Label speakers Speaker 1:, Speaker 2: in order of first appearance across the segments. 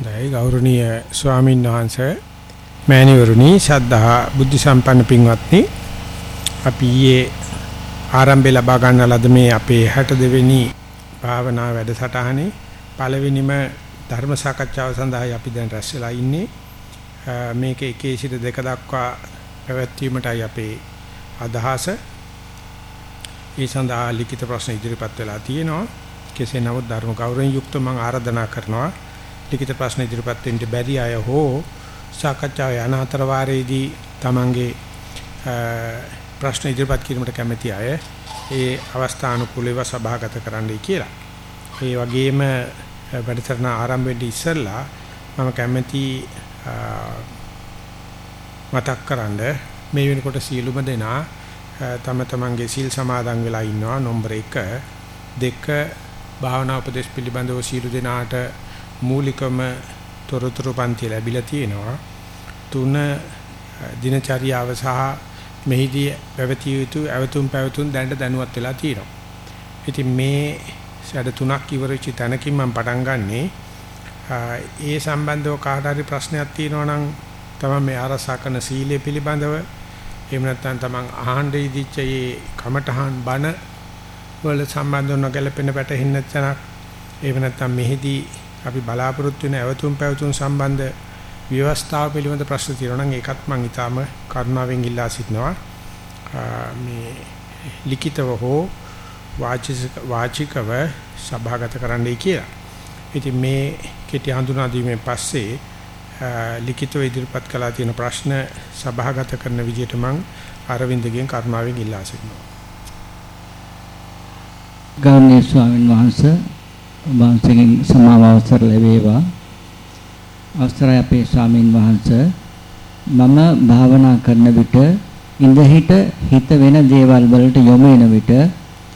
Speaker 1: දැයි ගෞරවනීය ස්වාමීන් වහන්සේ මෑණිවරුනි ශද්ධහා බුද්ධ සම්පන්න පින්වත්නි අපි ඊයේ ආරම්භය ලබා ගන්න ලද මේ අපේ 62 වෙනි භාවනා වැඩසටහනේ පළවෙනිම ධර්ම සාකච්ඡාව සඳහායි අපි දැන් රැස් වෙලා ඉන්නේ. මේක එකේ සිට දෙක දක්වා පැවැත්වීමටයි අපේ අදහස. ඒ සඳහා ලිඛිත ප්‍රශ්න ඉදිරිපත් වෙලා තියෙනවා. කෙසේ නමුත් ධර්ම ගෞරවයෙන් යුක්ත මම ආරාධනා කරනවා ලිඛිත ප්‍රශ්න ඉදිරිපත් වෙන්න බැරි අය හෝ සාකච්ඡාව යන අතර වාරයේදී තමන්ගේ ප්‍රශ්න ඉදිරිපත් කිරීමට කැමැති අය ඒ අවස්ථානුකූලව සභාගත කරන්නයි කියලා. ඒ වගේම වැඩසටහන ආරම්භ වෙද්දී ඉස්සෙල්ලා මම කැමැති මතක් කරන්න මේ වෙනකොට සියලුම දෙනා තම තමන්ගේ සීල් සමාදන් වෙලා ඉන්නවා නම්බර 1 2 භාවනා උපදේශ පිළිබඳව සියලු දෙනාට මූලිකම තොරතුරු පන්ති ලැබිලා තියෙනවා. තුන දිනචරියාව සහ මෙහිදී පැවතිය යුතු අවතුම් පැවතුම් දැනට දැනුවත් වෙලා තියෙනවා. ඉතින් මේ සැඩ තුනක් ඉවරචි තැනකින් මම පටන් ගන්නෙ ඒ සම්බන්ධව කාට හරි ප්‍රශ්නයක් තියෙනවා නම් තමයි මේ ආරසා කරන සීලය පිළිබඳව එහෙම නැත්නම් තමන් අහන්න ඉදිච්ච මේ කමඨහන් බණ වල සම්බන්ධව නොගැලපෙන පැටහෙන්න තැනක් එහෙම නැත්නම් මෙහිදී අපි බලාපොරොත්තු වෙන ඇවතුම් පැවතුම් සම්බන්ධ ව්‍යවස්ථාව පිළිබඳ ප්‍රශ්න තියෙනවා නම් ඒකත් මම ඊටාම කරුණාවෙන් ඉල්ලා සිටිනවා මේ ලිඛිතව හෝ වාචිකව සභාගත කරන්නයි කියලා. ඉතින් මේ කෙටි හඳුනා දීමෙන් පස්සේ ලිඛිතව ඉදිරිපත් කළා තියෙන ප්‍රශ්න සභාගත කරන විදිහට මම අරවින්දගෙන් කරුණාවෙන් ඉල්ලා සිටිනවා.
Speaker 2: ගෞරවනීය ස්වාමින් වහන්සේ වහන්සේගෙන් සමාව අවසර ලැබේවා. අවසරයි අපේ ස්වාමින් වහන්සේ. මම භාවනා කරන විට ඉඳ හිට හිත වෙන දේවල් වලට යොමු වෙන විට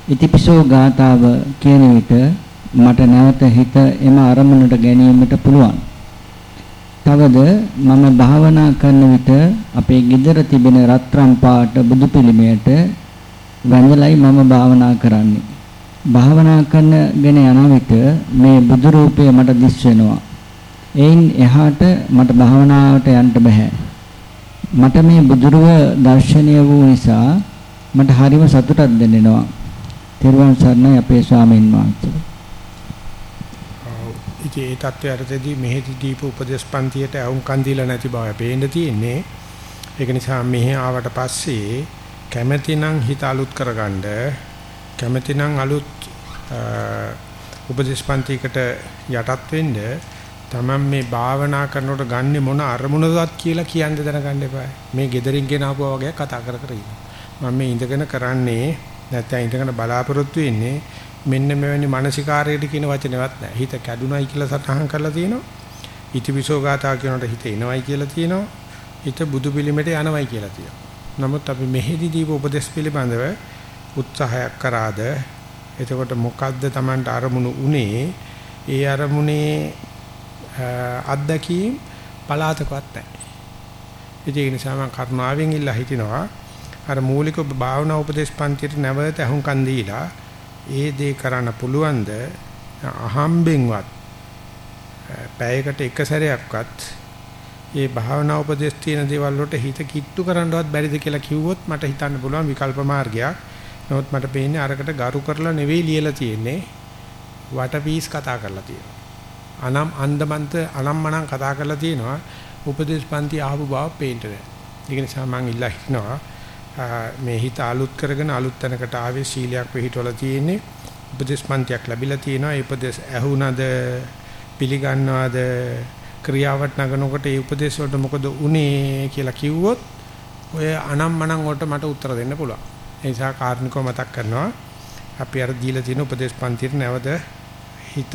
Speaker 2: ඉතිපිසෝ ගාතාව කියන විට මට නැවත හිත එම අරමුණට ගැනීමට පුළුවන්. තවද මම භාවනා කරන විට අපේ ගෙදර තිබෙන රත්රම් පාට බුදු පිළිමයට වැඳලයි මම භාවනා කරන්නේ. භාවනා කරනගෙන යන විට මේ බුදු රූපය මට දිස් වෙනවා. එයින් එහාට මට භාවනාවට යන්න බෑ. මට මේ බුදුරුව දර්ශනීය වූ නිසා මට හරිම සතුටක් දැනෙනවා. තෙරුවන් සරණයි අපේ ස්වාමීන් වහන්සේ.
Speaker 1: ඉතින් ඒ தත්ත්වයටදී මෙහෙදි දීප උපදේශ පන්තියට අවුම්කන් දීලා නැති බව පේන්න තියෙන්නේ. ඒක නිසා මෙහි ආවට පස්සේ කැමැතිනම් හිත අලුත් කරගන්න කැමැතිනම් අලුත් උපදේශ පන්තියකට යටත් වෙන්න තමන් මේ භාවනා කරනකොට ගන්නෙ මොන අරමුණවත් කියලා කියන්න දැනගන්න එපා. මේ gederin ගෙන ආපුවා වගේ කතා කර කර මම මේ ඉඳගෙන කරන්නේ නැත්නම් ඉඳගෙන බලාපොරොත්තු වෙන්නේ මෙන්න මෙවැනි මානසිකාරයකට කියන වචනවත් නැහැ. හිත කැඩුනයි කියලා සටහන් කරලා තියෙනවා. ඉතිවිසෝ ගාථා කියනකොට හිත එනවයි කියලා තියෙනවා. හිත බුදු පිළිමෙට යනවයි කියලා තියෙනවා. නමුත් අපි මෙහෙදි දීප උපදේශ පිළිබඳව උත්සාහයක් කරාද? එතකොට මොකද්ද Tamanට අරමුණු උනේ ඒ අරමුණේ අත්දැකීම් පලාතකවත් නැහැ. ඒ නිසා මම කරුණාවෙන් ඉල්ලා හිටිනවා. අර මූලික භාවනා උපදේශ පන්තියට නැවත අහුම්කන් දීලා ඒ දේ කරන්න පුළුවන්ද? අහම්බෙන්වත් පැයකට එක සැරයක්වත් ඒ භාවනා උපදේශ තියෙන දේවල් වලට හිත කිට්ටු කරන්නවත් බැරිද කියලා කිව්වොත් මට හිතන්න පුළුවන් විකල්ප මාර්ගයක්. නමුත් මට පේන්නේ අරකට ගරු කරලා නෙවෙයි ලියලා තියෙන්නේ වටපීස් කතා කරලා තියෙනවා. අනම් අන්දමන්ත අනම්මනම් කතා කරලා තියෙනවා උපදේශ පන්ති ආපු බව පේන්න නැහැ. ඒක නිසා මම ඉල්ලා හිටනවා මේ හිත අලුත් කරගෙන අලුත් තැනකට ආවේ සීලයක් පිළිහිටවලා තියෙන්නේ උපදේශ පන්තියක් ලැබිලා තියෙනවා. ඒ උපදේශ ඇහුණද පිළිගන්නවද ක්‍රියාවට නගනකොට ඒ උපදේශ වලට මොකද උනේ කියලා කිව්වොත් ඔය අනම්මනම් වලට මට උත්තර දෙන්න පුළුවන්. ඒ නිසා කාර්නිකව මතක් කරනවා අපි අර දීලා තියෙන උපදේශ පන්තියට නැවත හිත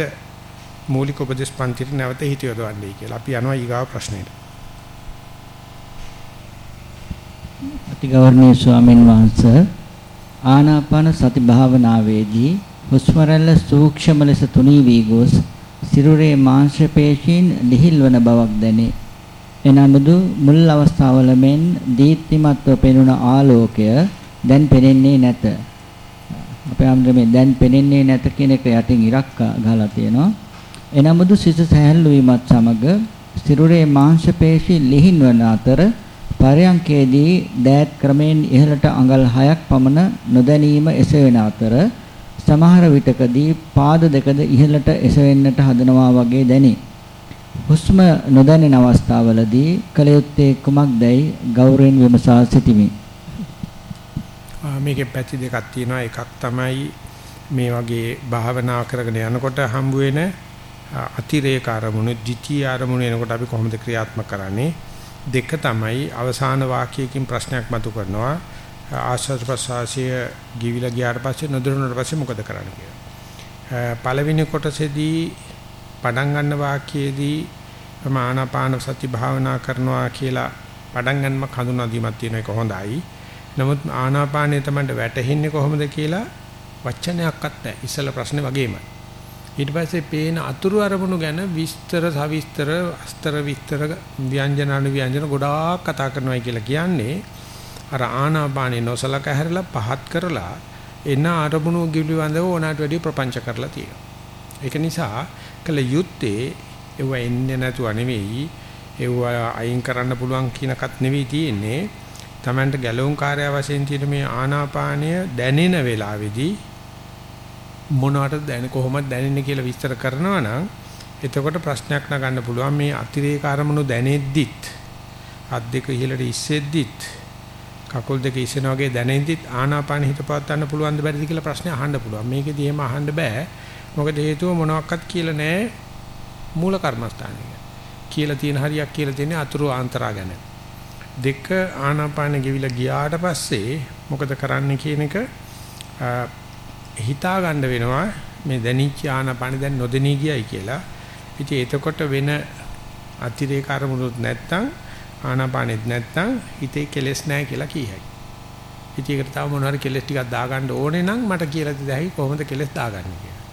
Speaker 1: මූලික උපදේශ පන්තියට නැවත හිත යොදවන්නේ කියලා. අපි යනවා ඊගාව ප්‍රශ්නෙට.
Speaker 2: අතිගෞරවනීය ස්වාමින් වහන්සේ ආනාපාන සති භාවනාවේදී හුස්ම රැල්ල සූක්ෂම ලෙස තුනී වී ගොස් සිරුරේ මාංශ පේශීන් ලිහිල් වන බවක් දැනේ. එනමුදු මුල් අවස්ථාවල මෙන් දීප්තිමත්ව පෙනුන ආලෝකය දැන් පෙනෙන්නේ නැත. අපේ අම්ද්‍රමේ දැන් පෙනෙන්නේ නැත කියන එක යටින් ඉරක් ගහලා තියෙනවා. එනමුදු සිත සැහැල්ලු වීමත් සමග සිරුරේ මාංශ පේශි ලිහින් වන අතර පරයන්කේදී දෑත් ක්‍රමෙන් ඉහළට අඟල් 6ක් පමණ නොදැනීම එසවෙන අතර සමහර විටකදී පාද දෙකද ඉහළට එසවෙන්නට හදනවා වගේ දැනේ. හුස්ම නොදැනෙන අවස්ථාවලදී කල යුත්තේ කුමක්දයි ගෞරවයෙන් විමසා සිටිමි.
Speaker 1: මේකේ පැති දෙකක් තියෙනවා. එකක් තමයි මේ වගේ භාවනා කරගෙන යනකොට හම්බ වෙන අතිරේක අරමුණු, ද්විතීයි අරමුණු එනකොට අපි කොහොමද ක්‍රියාත්මක කරන්නේ? දෙක තමයි අවසාන වාක්‍යයකින් ප්‍රශ්නයක් මතු කරනවා. ආශ්වාස ප්‍රශ්වාසය ගිවිලා ගියාට පස්සේ නොදරුණාට පස්සේ මොකද කරන්න කියලා. පළවෙනි කොටසේදී පටන් ගන්න වාක්‍යයේදී ආනාපාන සති භාවනා කරනවා කියලා පටන් ගන්නම හඳුනා දීමක් තියෙන එක හොඳයි. නමුත් ආනාපානය තමයි වැටෙන්නේ කොහොමද කියලා වචනයක්වත් නැහැ. ඉස්සල ප්‍රශ්නේ වගේමයි. ඊට පස්සේ පේන අතුරු අරමුණු ගැන විස්තර සවිස්තර අස්තර විස්තර ව්‍යංජන අනු ව්‍යංජන ගොඩාක් කතා කරනවායි කියලා කියන්නේ අර ආනාපානේ නොසලක හැරලා පහත් කරලා එන අරමුණු ගිලිවඳව ඕනට වැඩි ප්‍රපංච කරලා තියෙනවා. ඒක නිසා කළ යුත්තේ ඒව එන්නේ නැතුව නෙවෙයි ඒව අයින් කරන්න පුළුවන් කියනකත් නෙවෙයි තියෙන්නේ. Tamanට ගැලවුම් කාර්ය වශයෙන් තියෙන මේ ආනාපානය දැනෙන වෙලාවේදී මොනවටද දැනෙ කොහොමද දැනෙන්නේ කියලා විස්තර කරනවා නම් එතකොට ප්‍රශ්නයක් නගන්න පුළුවන් මේ අතිරේක අරමුණු දැනෙද්දිත් අත් දෙක ඉහළට ඉස්සෙද්දිත් කකුල් දෙක ඉස්සෙන වගේ දැනෙද්දිත් ආනාපාන හිත පවත්වන්න පුළුවන්ද බැරිද කියලා ප්‍රශ්නේ අහන්න පුළුවන්. මේකෙදි එහෙම අහන්න බෑ. මොකද හේතුව මොනවත් කියලා නැහැ මූල කර්මස්ථානයේ. කියලා තියෙන හරියක් කියලා තියෙන අතුරු ආන්තරා ගැන. දෙක ආනාපාන ගෙවිලා ගියාට පස්සේ මොකද කරන්න කියන එක හිතා ගන්න වෙනවා මේ දැනිච්ච ආනාපාන දැන් නොදෙනී ගියයි කියලා. ඉතින් එතකොට වෙන අතිරේක අරමුණුත් නැත්තම් ආනාපානෙත් නැත්තම් හිතේ කෙලෙස් නැහැ කියලා කියයි. ඉතින් ඒකට තව මොනවාරි කෙලෙස් ටිකක් දාගන්න ඕනේ නම් මට කියලා දෙයි කොහොමද කෙලෙස් දාගන්නේ කියලා.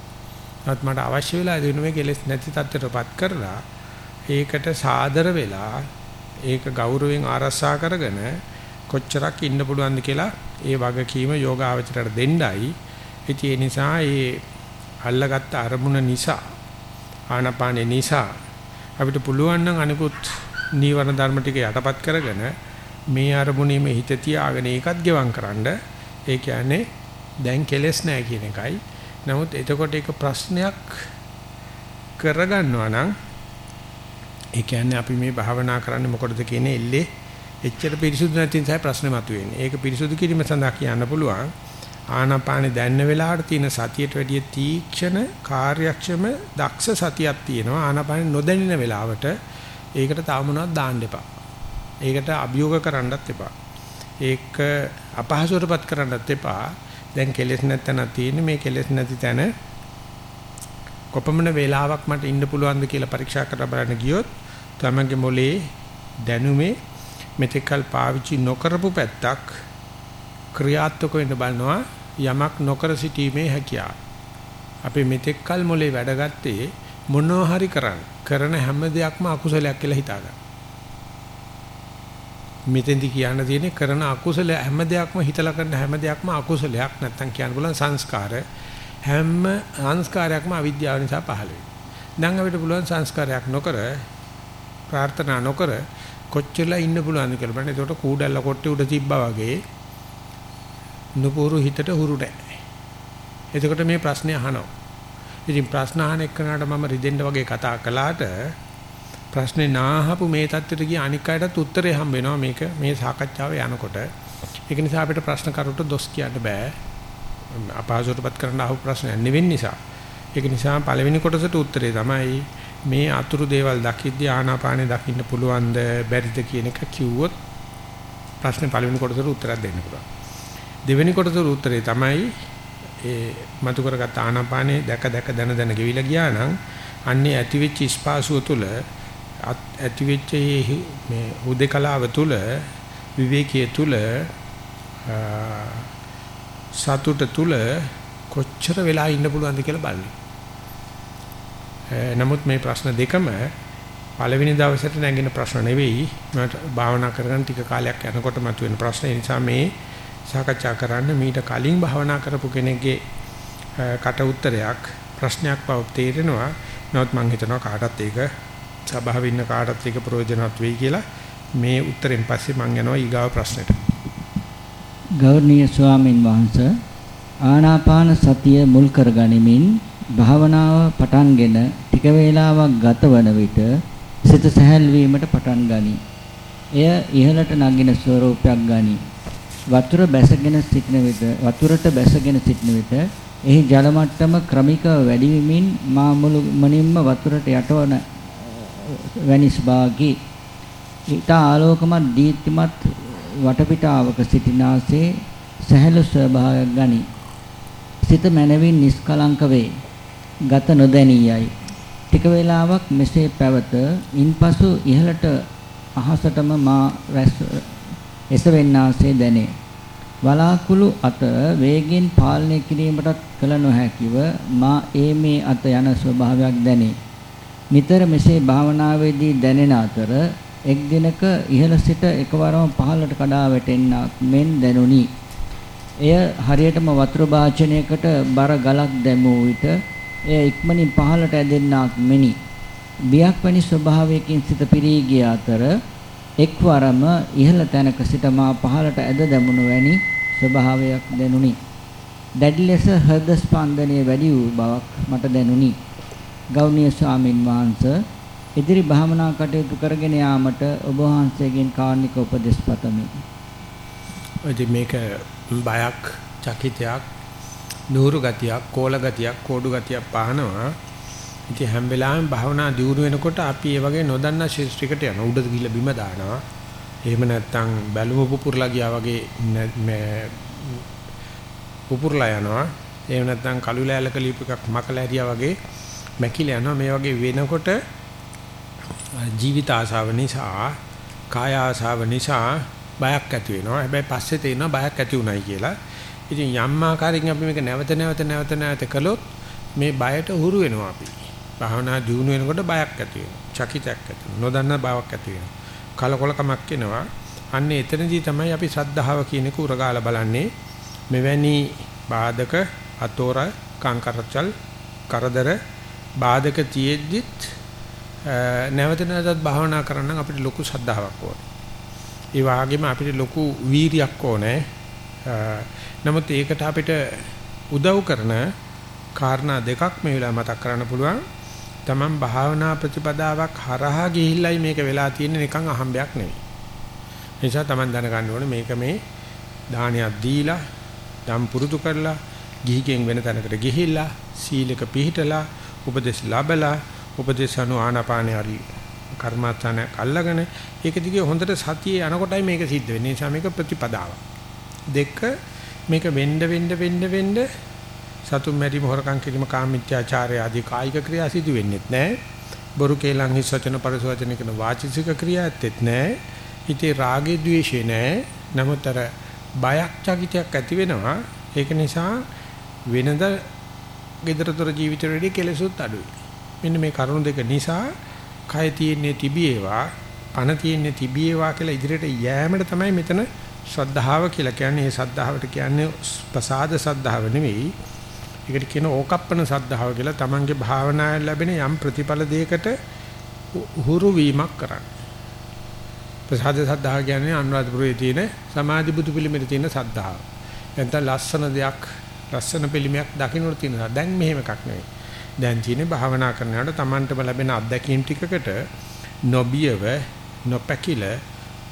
Speaker 1: නමුත් මට අවශ්‍ය වෙලා දෙන මේ කෙලෙස් නැති තත්ත්වයටපත් කරලා ඒකට සාදර වෙලා ඒක ගෞරවයෙන් ආරක්ෂා කරගෙන කොච්චරක් ඉන්න පුළුවන්ද කියලා ඒ වගකීම යෝගාවචරයට දෙන්නයි. ඉතින් ඒ නිසා ඒ අල්ලගත්ත අරමුණ නිසා ආනපානේ නිසා අපිට පුළුවන් නම් අනිකුත් නීවරණ ධර්ම ටික යටපත් කරගෙන මේ අරමුණේම හිත තියාගෙන ඒකත් ගෙවම් කරන්න ඒ කියන්නේ දැන් කෙලස් නැහැ කියන එකයි නමුත් එතකොට ඒක ප්‍රශ්නයක් කරගන්නවා නම් ඒ කියන්නේ අපි මේ භාවනා කරන්නේ මොකටද කියන එල්ලේ එච්චර පිරිසුදු නැති නිසා ප්‍රශ්නේ මතුවෙන්නේ. ඒක පිරිසුදු කිරීම සඳහා කියන්න පුළුවන්. ආනාපානෙ දැන්න වෙලාවට තියෙන සතියට වැඩිය තීක්ෂණ කාර්යක්ෂම දක්ෂ සතියක් තියෙනවා. ආනාපානෙ නොදැනෙන වෙලාවට ඒකට තව මොනවද දාන්න එපා. ඒකට අභියෝග කරන්නත් එපා. ඒක අපහසුරපත් කරන්නත් එපා. දැන් කෙලෙස් නැත්තන තියෙන්නේ මේ කෙලෙස් නැති තැන කොපමණ වේලාවක් මට ඉන්න පුළුවන්ද කියලා පරීක්ෂා කරලා බලන්න ගියොත් තමගේ මොලේ දැනුමේ මෙතෙකල් පාවිච්චි නොකරපු පැත්තක් ක්‍රියාත්මක වෙන්න බලනවා යමක් නොකර සිටීමේ හැකියාව. අපි මෙතෙක්කල් මොලේ වැඩගත්තේ මොනවා හරි කරන්න. කරන හැම දෙයක්ම අකුසලයක් කියලා හිතාගන්න. මෙතෙන්දි කියන්න තියෙන්නේ කරන අකුසල හැම දෙයක්ම හිතලා කරන හැම දෙයක්ම අකුසලයක් නැත්තම් කියන්න පුළුවන් සංස්කාර හැම සංස්කාරයක්ම අවිද්‍යාව නිසා පහළ වෙනවා. දැන් අපිට පුළුවන් සංස්කාරයක් නොකර ප්‍රාර්ථනා නොකර කොච්චරලා ඉන්න පුළුවන්ද කියලා බලන්න. ඒකට කූඩැල්ල කොට්ටේ උඩ තිබ්බා වගේ නුපුරු හිතට හුරු නැහැ. එතකොට මේ ප්‍රශ්නේ අහනවා. ඉතින් ප්‍රශ්න අහන එක්කනට මම රිදෙන්න වගේ කතා කළාට ප්‍රශ්නේ නාහපු මේ தත්ත්වයට ගිය අනික් අයටත් උත්තරේ හම්බ වෙනවා මේක මේ සාකච්ඡාව යනකොට. ඒක නිසා අපිට ප්‍රශ්න කරුට දොස් කියන්න බෑ. අපහසුතාවපත් කරන්න අහු ප්‍රශ්න නෙවෙයි නිසා. ඒක නිසා පළවෙනි කොටසට උත්තරේ තමයි මේ අතුරු දේවල් දකිද්දී ආනාපානේ දකින්න පුළුවන්ද බැරිද කියන එක කිව්වොත් ප්‍රශ්නේ පළවෙනි කොටසට උත්තරයක් දෙන්න පුළුවන්. දෙවෙනි කොටසට උත්තරේ තමයි ඒ මතු කරගත් ආනාපානේ දැක දැක දන දන ගෙවිලා ගියා නම් අන්නේ ඇතිවෙච්ච ස්පාසුව තුළ ඇතිවෙච්ච මේ උදේකලාව තුළ විවේකයේ තුළ සතුට තුළ කොච්චර වෙලා ඉන්න පුළුවන්ද කියලා බලන්න. Eh, නමුත් මේ ප්‍රශ්න දෙකම පළවෙනි දවසට නැගින ප්‍රශ්න නෙවෙයි මට භාවනා කරගෙන ටික කාලයක් යනකොට මතුවෙන ප්‍රශ්න. ඒ නිසා මේ සාකච්ඡා කරන්න මීට කලින් භාවනා කරපු කෙනෙක්ගේ eh, කට උත්තරයක් ප්‍රශ්නයක් බව තේරෙනවා. නමුත් මම හිතනවා කාටත් ඒක සභාවේ ඉන්න කාටත් ඒක ප්‍රයෝජනවත් වෙයි කියලා මේ උත්තරෙන් පස්සේ මම යනවා ඊගාව ප්‍රශ්නෙට.
Speaker 2: ගෞරවනීය ස්වාමින් වහන්සේ ආනාපාන සතිය මුල් කරගනිමින් භාවනාව පටන්ගෙන ටික වේලාවක් ගතවන විට සිත සැහැල් වීමට පටන් ගනී. එය ඉහළට නගින ස්වරූපයක් ගනී. වතුර බැසගෙන සිටින විට වතුරට බැසගෙන සිටින විට එහි ජල මට්ටම ක්‍රමිකව වැඩි වෙමින් මා මුළු මනින්ම වතුරට යටවන වැනි ස්භාගී ඊට ආලෝකමත් දීප්තිමත් වටපිටාවක සිටිනාසේ සහැල්ලු ස්වභාවයක් ගනි. සිත මනවින් නිස්කලංක වේ. ගත නොදැනියයි. ටික වේලාවක් මෙසේ පැවත ඉන්පසු ඉහළට අහසටම මා රැස් එසවෙන්නාසේ දැනේ. වලාකුළු අත වේගෙන් පාලනය කිරීමටත් කල නොහැකිව මා ඒ මේ අත යන ස්වභාවයක් දැනේ. නිතර මෙසේ භාවනාවේදී දැනෙන අතර එක් දිනක ඉහළ සිට එකවරම පහළට කඩා වැටෙන්නක් මෙන් දැනුනි. එය හරියටම වතුර භාජනයකට බර ගලක් දැමූ විට එය ඉක්මනින් පහළට ඇදෙන්නක් මෙනි. බියක් වැනි ස්වභාවයකින් සිත පිරී ගිය අතර එක්වරම ඉහළ තැනක සිට මා පහළට ඇද දැමුණු වැනි ස්වභාවයක් දැනුනි. දැඩි ලෙස හෘද ස්පන්දනය වැඩි වූ බවක් මට දැනුනි. ගෞණීය ස්වාමින් වහන්සේ ඉදිරි භාවනා කටයුතු කරගෙන යාමට ඔබ වහන්සේගෙන් කාර්නික උපදෙස් පතමි.
Speaker 1: ඉතින් මේක බයක්, චකිතයක්, නూరు ගතියක්, කෝල ගතියක්, කෝඩු ගතියක් පහනවා. ඉතින් හැම වෙලාවෙම භාවනා දියුණු වෙනකොට අපි ඒ වගේ නොදන්නා ශිෂ්ටිකට යන උඩට ගිහිල්ලා බිම දානවා. එහෙම නැත්නම් බැලුම පුපුරලා ගියා වගේ පුපුරලා යනවා. එහෙම නැත්නම් කළු ලෑල්ලක ලිප එකක් මකලා ඇරියා වගේ මැකිලා යනවා. මේ වගේ වෙනකොට ජීවිත ආශාව නිසා, කාය ආශාව නිසා බයක් ඇති වෙනවා. හැබැයි පස්සේ තේරෙනවා බයක් ඇති උනායි කියලා. ඉතින් යම් ආකාරයකින් අපි මේක නැවත නැවත නැවත නැවත කළොත් මේ බයට හුරු වෙනවා අපි. භාවනා දියුණු වෙනකොට බයක් ඇති වෙනවා. චකිතයක් ඇති වෙනවා. නොදන්න බවක් ඇති වෙනවා. කලකොලකමක් එනවා. අන්න එතනදී තමයි අපි ශ්‍රද්ධාව කියන එක උරගාලා බලන්නේ. මෙවැනි බාධක අතෝර කංකරචල් කරදර බාධක තියෙද්දිත් නැවත නැවතත් භාවනා කරන්න අපිට ලොකු ශ්‍රද්ධාවක් ඕනේ. ඒ වගේම අපිට ලොකු වීරියක් ඕනේ. නමුත් ඒකට අපිට උදව් කරන කාරණා දෙකක් මේ වෙලාව මතක් කරන්න පුළුවන්. තමන් භාවනා ප්‍රතිපදාවක් හරහා ගිහිල්ලයි මේක වෙලා තියෙන්නේ නිකන් අහම්බයක් නෙවෙයි. නිසා තමන් දැනගන්න ඕනේ මේක මේ දානයක් දීලා, දම් පුරුදු කරලා, ගිහිගෙන් වෙන තැනකට ගිහිල්ලා, සීලක පිළිහිටලා, උපදෙස් ලැබලා, උපදේශ අනු ආනාපානේ හරි කර්මාස්ථාන අල්ලගෙන ඒක දිගේ හොඳට සතියේ යනකොටයි මේක සිද්ධ වෙන්නේ. නිසා මේක ප්‍රතිපදාවක්. දෙක මේක වෙන්න වෙන්න වෙන්න වෙන්න සතුම් මැරීම හොරකම් කිරීම කාමීත්‍යාචාරය ආදී කායික ක්‍රියා සිදු වෙන්නේත් නැහැ. බොරු කේලම් හිස් වචන පරිසවචන කියන වාචික ක්‍රියා ඇත්තෙත් නැහැ. හිතේ රාගේ ద్వේෂේ නැහැ. නමුත් අර බයක් චකිතයක් ඇති වෙනවා. ඒක නිසා වෙනද gedarator ජීවිතවලදී කෙලෙසුත් අඩුයි. මෙන්න මේ කරුණු දෙක නිසා කය තියෙන්නේ තිබියේවා පණ තියෙන්නේ තිබියේවා කියලා ඉදිරියට යෑමට තමයි මෙතන ශ්‍රද්ධාව කියලා කියන්නේ. මේ ශ්‍රද්ධාවට කියන්නේ ප්‍රසාද ශ්‍රද්ධාව නෙවෙයි. ඒකට කියන ඕකප්පන සද්ධාව කියලා තමන්ගේ භාවනාවෙන් ලැබෙන යම් ප්‍රතිඵල දෙයකට හුරු වීමක් කරන්න. ප්‍රසාද සද්ධාව කියන්නේ අනුරාධපුරයේ තියෙන සමාධි බුදු පිළිමේ තියෙන සද්ධාව. එතන ලස්සන දෙයක් ලස්සන පිළිමයක් දකින්නට තියෙනවා. දැන් මෙහෙම එකක් නෙවෙයි. දැන් තියෙන්නේ භාවනා කරනකොට තමන්ටම ලැබෙන අත්දැකීම් ටිකකට නොබියව නොපැකිල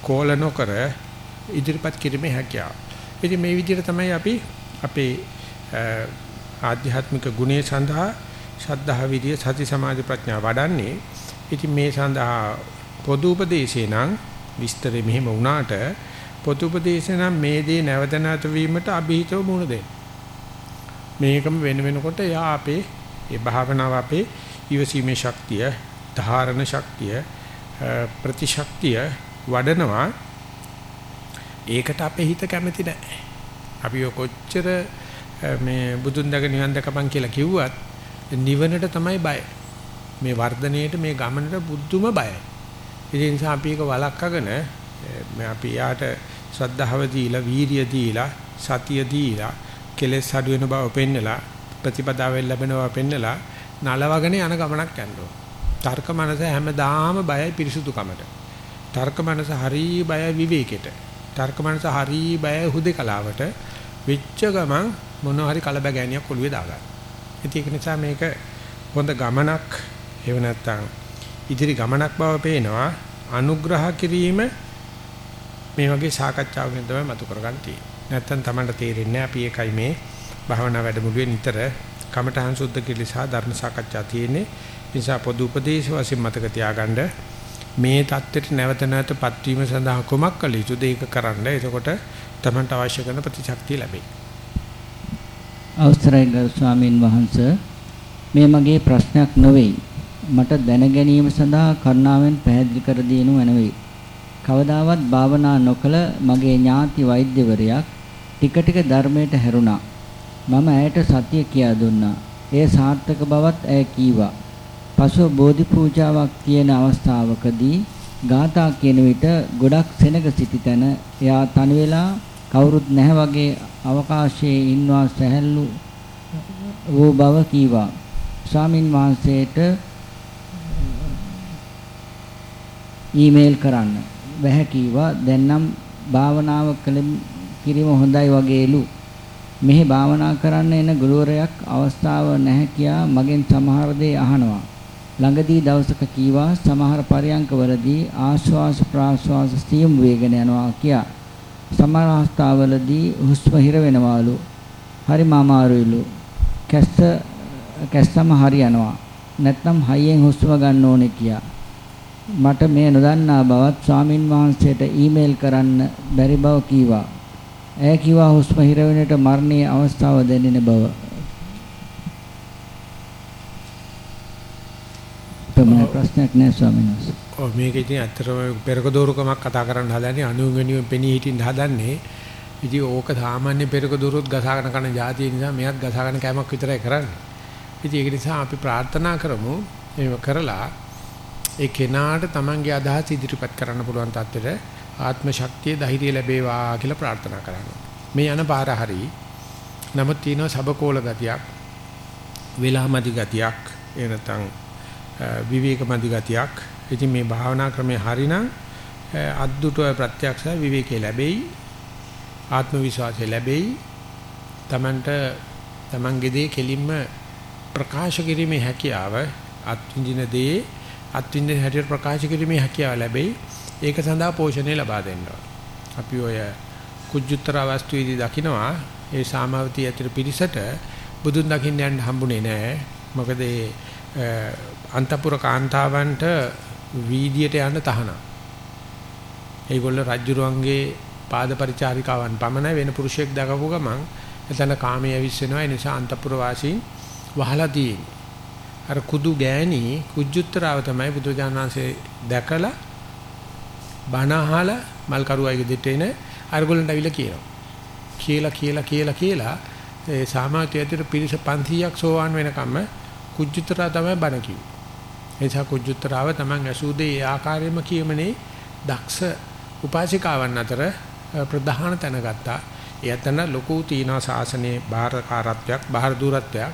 Speaker 1: කෝල නොකර ඉදිරිපත් කිරීමේ හැකියාව. ඉතින් මේ විදිහට තමයි අපි අපේ ආධ්‍යාත්මික ගුණය සඳහා ශද්ධා විරිය සති සමාධි ප්‍රඥා වඩන්නේ. ඉතින් මේ සඳහා පොදු උපදේශේ නම් විස්තරෙ මෙහෙම වුණාට පොදු උපදේශේ නම් මේ දේ නැවත නැවත වීමට અભීතව මුණ දෙන්න. මේකම වෙන වෙනකොට යා අපේ ඒ භාවනාව අපේ ඊවසීමේ ශක්තිය, ධාරණ ශක්තිය, ප්‍රතිශක්තිය වඩනවා. ඒකට අපේ හිත කැමති නැහැ. අපි කොච්චර මේ බුදුන් දැක නිවන් දැකපන් කියලා කිව්වත් නිවනට තමයි බය. මේ වර්ධනයේට මේ ගමනට බුද්ධුම බයයි. ඒ නිසා අපි ඒක වළක්වාගෙන මේ අපි යාට ශ්‍රද්ධාව දීලා, වීරිය දීලා, සතිය දීලා, කෙලෙස් අඩු වෙන බව පෙන්නලා, ප්‍රතිපදාවෙන් ලැබෙන බව පෙන්නලා නලවගෙන යන ගමනක් යනවා. තර්ක මනස හැමදාම බයයි පිරිසුදුකමට. තර්ක මනස හරි බයයි විවේකෙට. තර්ක මනස හරි බයයි හුදේකලාවට. විච්ච ගමන් මොන හරි කලබගෑනියක් ඔළුවේ දාගන්න. ඉතින් ඒක නිසා මේක හොඳ ගමනක් එහෙම නැත්නම් ඉදිරි ගමනක් බව පේනවා. අනුග්‍රහ කිරීම මේ වගේ සාකච්ඡාවකින් තමයි මතු කරගන්න තියෙන්නේ. නැත්තම් Tamanට තේරෙන්නේ අපි ඒකයි මේ භාවනා වැඩමුළුවේ නිතර කමඨහං සුද්ධ කිලි සහ ධර්ම සාකච්ඡා තියෙන්නේ. නිසා පොදු උපදේශ වශයෙන් මතක තියාගන්න මේ தත්ත්වෙට නැවත නැවතපත් වීම සඳහා කුමක් කළ යුතුද ඒක කරන්න. එතකොට Tamanට අවශ්‍ය කරන ප්‍රතිශක්තිය ලැබෙයි.
Speaker 2: අවසරයි ගරු ස්වාමින් වහන්සේ මේ මගේ ප්‍රශ්නයක් නොවේ. මට දැන ගැනීම සඳහා කරුණාවෙන් පැහැදිලි කර දෙනු මැනවේ. කවදාවත් භාවනා නොකළ මගේ ඥාති වෛද්‍යවරයෙක් ටික ටික ධර්මයට හැරුණා. මම ඇයට සතිය කියා දුන්නා. එය සාර්ථක බවත් ඇය කීවා. පසුව බෝධි පූජාවක් තියෙන අවස්ථාවකදී ගාථා කියන විට ගොඩක් සෙනග සිටි තැන එයා තනි වෙලා කවුරුත් නැහැ වගේ අවකාශයේ ඉන්නවා සැහැල්ලු වූ බව කීවා. ස්වාමින් වහන්සේට ඊමේල් කරන්න. බැහැ කීවා. දැන් නම් භාවනාව කිරීම හොඳයි වගේලු. මෙහි භාවනා කරන්න එන ගුරුවරයෙක් අවස්ථාව නැහැ කියා මගෙන් සමහර දේ අහනවා. ළඟදී දවසක කීවා සමහර පරියංකවලදී ආශ්වාස ප්‍රාශ්වාස සියුම් වේගන යනවා කියා. සමහර අවස්ථාවලදී හුස්ම හිර වෙනවලු. හරි මාමාරුයිලු. කැස්ස කැස්සම හරියනවා. නැත්නම් හයියෙන් හුස්ම ගන්න ඕනේ කියා. මට මේ නොදන්නා බවත් ස්වාමින් වහන්සේට ඊමේල් කරන්න බැරි බව කීවා. ඇය කිව්වා හුස්ම හිර වෙනට මරණීය අවස්ථාව දැනෙන බව. තමයි ප්‍රශ්නයක් නෑ ස්වාමීන් වහන්සේ.
Speaker 1: ඔව් මේක ඉතින් ඇත්තටම පෙරක දෝරුකමක් කතා කරන්න හදන්නේ අනුගණිය පෙනී හිටින්න හදන්නේ. ඉතින් ඕක සාමාන්‍ය පෙරක දෝරුත් ගසාගෙන කන જાතිය නිසා මෙයත් ගසාගෙන කෑමක් විතරයි කරන්නේ. ඉතින් ඒක නිසා අපි ප්‍රාර්ථනා කරමු මේව කරලා ඒ කෙනාට තමන්ගේ අදහස් ඉදිරිපත් කරන්න පුළුවන් තත්ත්වෙට ආත්ම ශක්තිය ධෛර්යය ලැබේවා කියලා ප්‍රාර්ථනා කරනවා. මේ යන පාර හරි. නමුත් තියෙනවා සබකෝල ගතියක්, වෙලාමදි ගතියක්, ඒ නැත්නම් විවේකමදි ගතියක්. ඉතින් මේ භාවනා ක්‍රමේ හරිනම් අද්දුටව ප්‍රත්‍යක්ෂ විවේකේ ලැබෙයි. ආත්ම විශ්වාසය ලැබෙයි. තමන්ට තමන්ගේ දේ කෙලින්ම ප්‍රකාශ කිරීමේ හැකියාව අත්විඳින දේ අත්විඳින හැටියට ප්‍රකාශ කිරීමේ හැකියාව ලැබෙයි. ඒක සඳහා පෝෂණය ලබා දෙන්න අපි ඔය කුජුත්තර අවස්ථුවේදී දකිනවා ඒ සාමාවතී ඇතුළු පිරිසට බුදුන් දකින්න යන්න හම්බුනේ නැහැ. මොකද ඒ අන්තපුර කාන්තාවන්ට වීදියට යන්න තහනම්. ඒගොල්ල රජුරුවන්ගේ පාද පරිචාරිකාවන් පමණයි වෙන පුරුෂයෙක් දකපු ගමන් එතන කාමයේ විශ්වෙනවා ඒ නිසා අන්තපුර වාසීන් වහලා තියෙන්නේ. අර කුදු ගෑණි කුජුත්තරාව තමයි බුදුජානනාංශේ දැකලා බණ අහලා මල් කරුවයිගේ දෙට එන අරගොල්ලන්ට අවිලා කියනවා. කියලා කියලා කියලා කියලා ඒ සාමාජික ඇතුළේ පිරිස 500ක් සෝවාන් වෙනකම්ම කුජුත්තරා තමයි බණ කිව්වේ. ඒ නිසා කුජුත්තරාව තමන් ඇසුදේ ඒ ආකාරයෙන්ම කියමනේ දක්ෂ උපාසිකාවන් අතර ප්‍රධාන තැන ගත්තා. එයතන ලොකු තීනා ශාසනයේ බාහිරකාරත්වයක් බාහිර දූරත්වයක්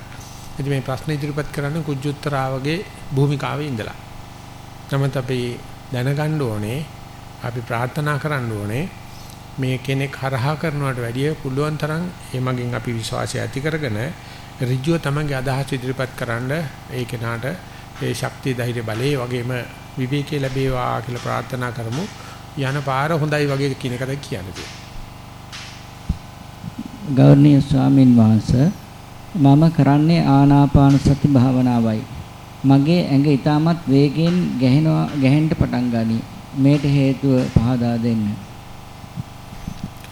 Speaker 1: ඉතින් මේ ප්‍රශ්න ඉදිරිපත් කරන්න කුජුත්තරාවගේ භූමිකාවේ ඉඳලා. නමුත් අපි දැනගන්න ඕනේ අපි ප්‍රාර්ථනා කරන්න ඕනේ මේ කෙනෙක් හරහා කරනවට වැඩිය පුළුවන් තරම් ඒ මගින් අපි විශ්වාසය ඇති කරගෙන ඍජුව තමන්ගේ අදහස් ඉදිරිපත් කරන්න ඒ කෙනාට ඒ ශක්තිය ධෛර්ය බලය වගේම විවේකී ලැබේවා කියලා ප්‍රාර්ථනා කරමු යන පාර හොඳයි වගේ කියන එකද කියන්නේ.
Speaker 2: ගෞරවනීය ස්වාමින් වහන්සේ මම කරන්නේ ආනාපාන සති භාවනාවයි. මගේ ඇඟ ඊටමත් වේගෙන් ගැහෙනවා ගැහෙන්න පටන් ගනී. මේට හේතුව පහදා දෙන්න.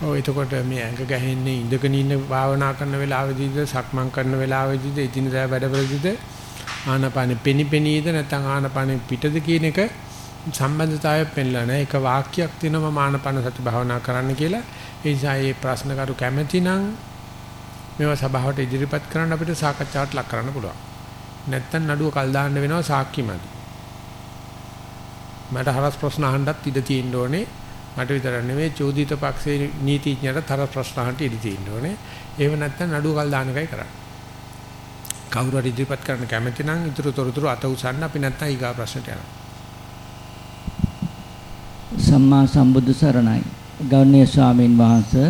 Speaker 1: ඔව් එතකොට මේ ඇඟ ගැහෙන්නේ ඉඳගෙන ඉන්න භාවනා කරන වෙලාවෙදීද සක්මන් කරන වෙලාවෙදීද එදිනදා වැඩවලදීද ආනාපානෙ පෙනිපෙනීද නැත්නම් ආනාපානෙ පිටද කියන එක සම්බන්ධතාවය පෙන්ලා නැහැ. එක වාක්‍යයක් තියෙනවා මම ආනාපාන සති භාවනා කරන්න කියලා. ඒ නිසා මේ ප්‍රශ්න කරු කැමැති නම් මේවා සභාවට ඉදිරිපත් කරන්න අපිට සාකච්ඡාවට ලක් කරන්න පුළුවන්. නැත්තම් නඩුව කල් දාන්න වෙනවා සාක්කිමදි. මට හරස් ප්‍රශ්න අහන්නත් ඉඩ තියෙන්න ඕනේ. මට විතර නෙවෙයි චෝදිත පක්ෂයේ නීතිඥයට තර ප්‍රශ්න අහන්න ඉඩ තියෙන්න ඕනේ. ඒව නැත්තම් නඩුව කල් දාන එකයි කරන්නේ. කවුරු හරි ඉදිරිපත් කරන්න කැමති නම් ඊටු තොරතුරු අත උසන්න අපි නැත්නම් ඊගා ප්‍රශ්නට යනවා.
Speaker 2: සම්මා සම්බුදු සරණයි. ගෞරවනීය ස්වාමීන් වහන්සේ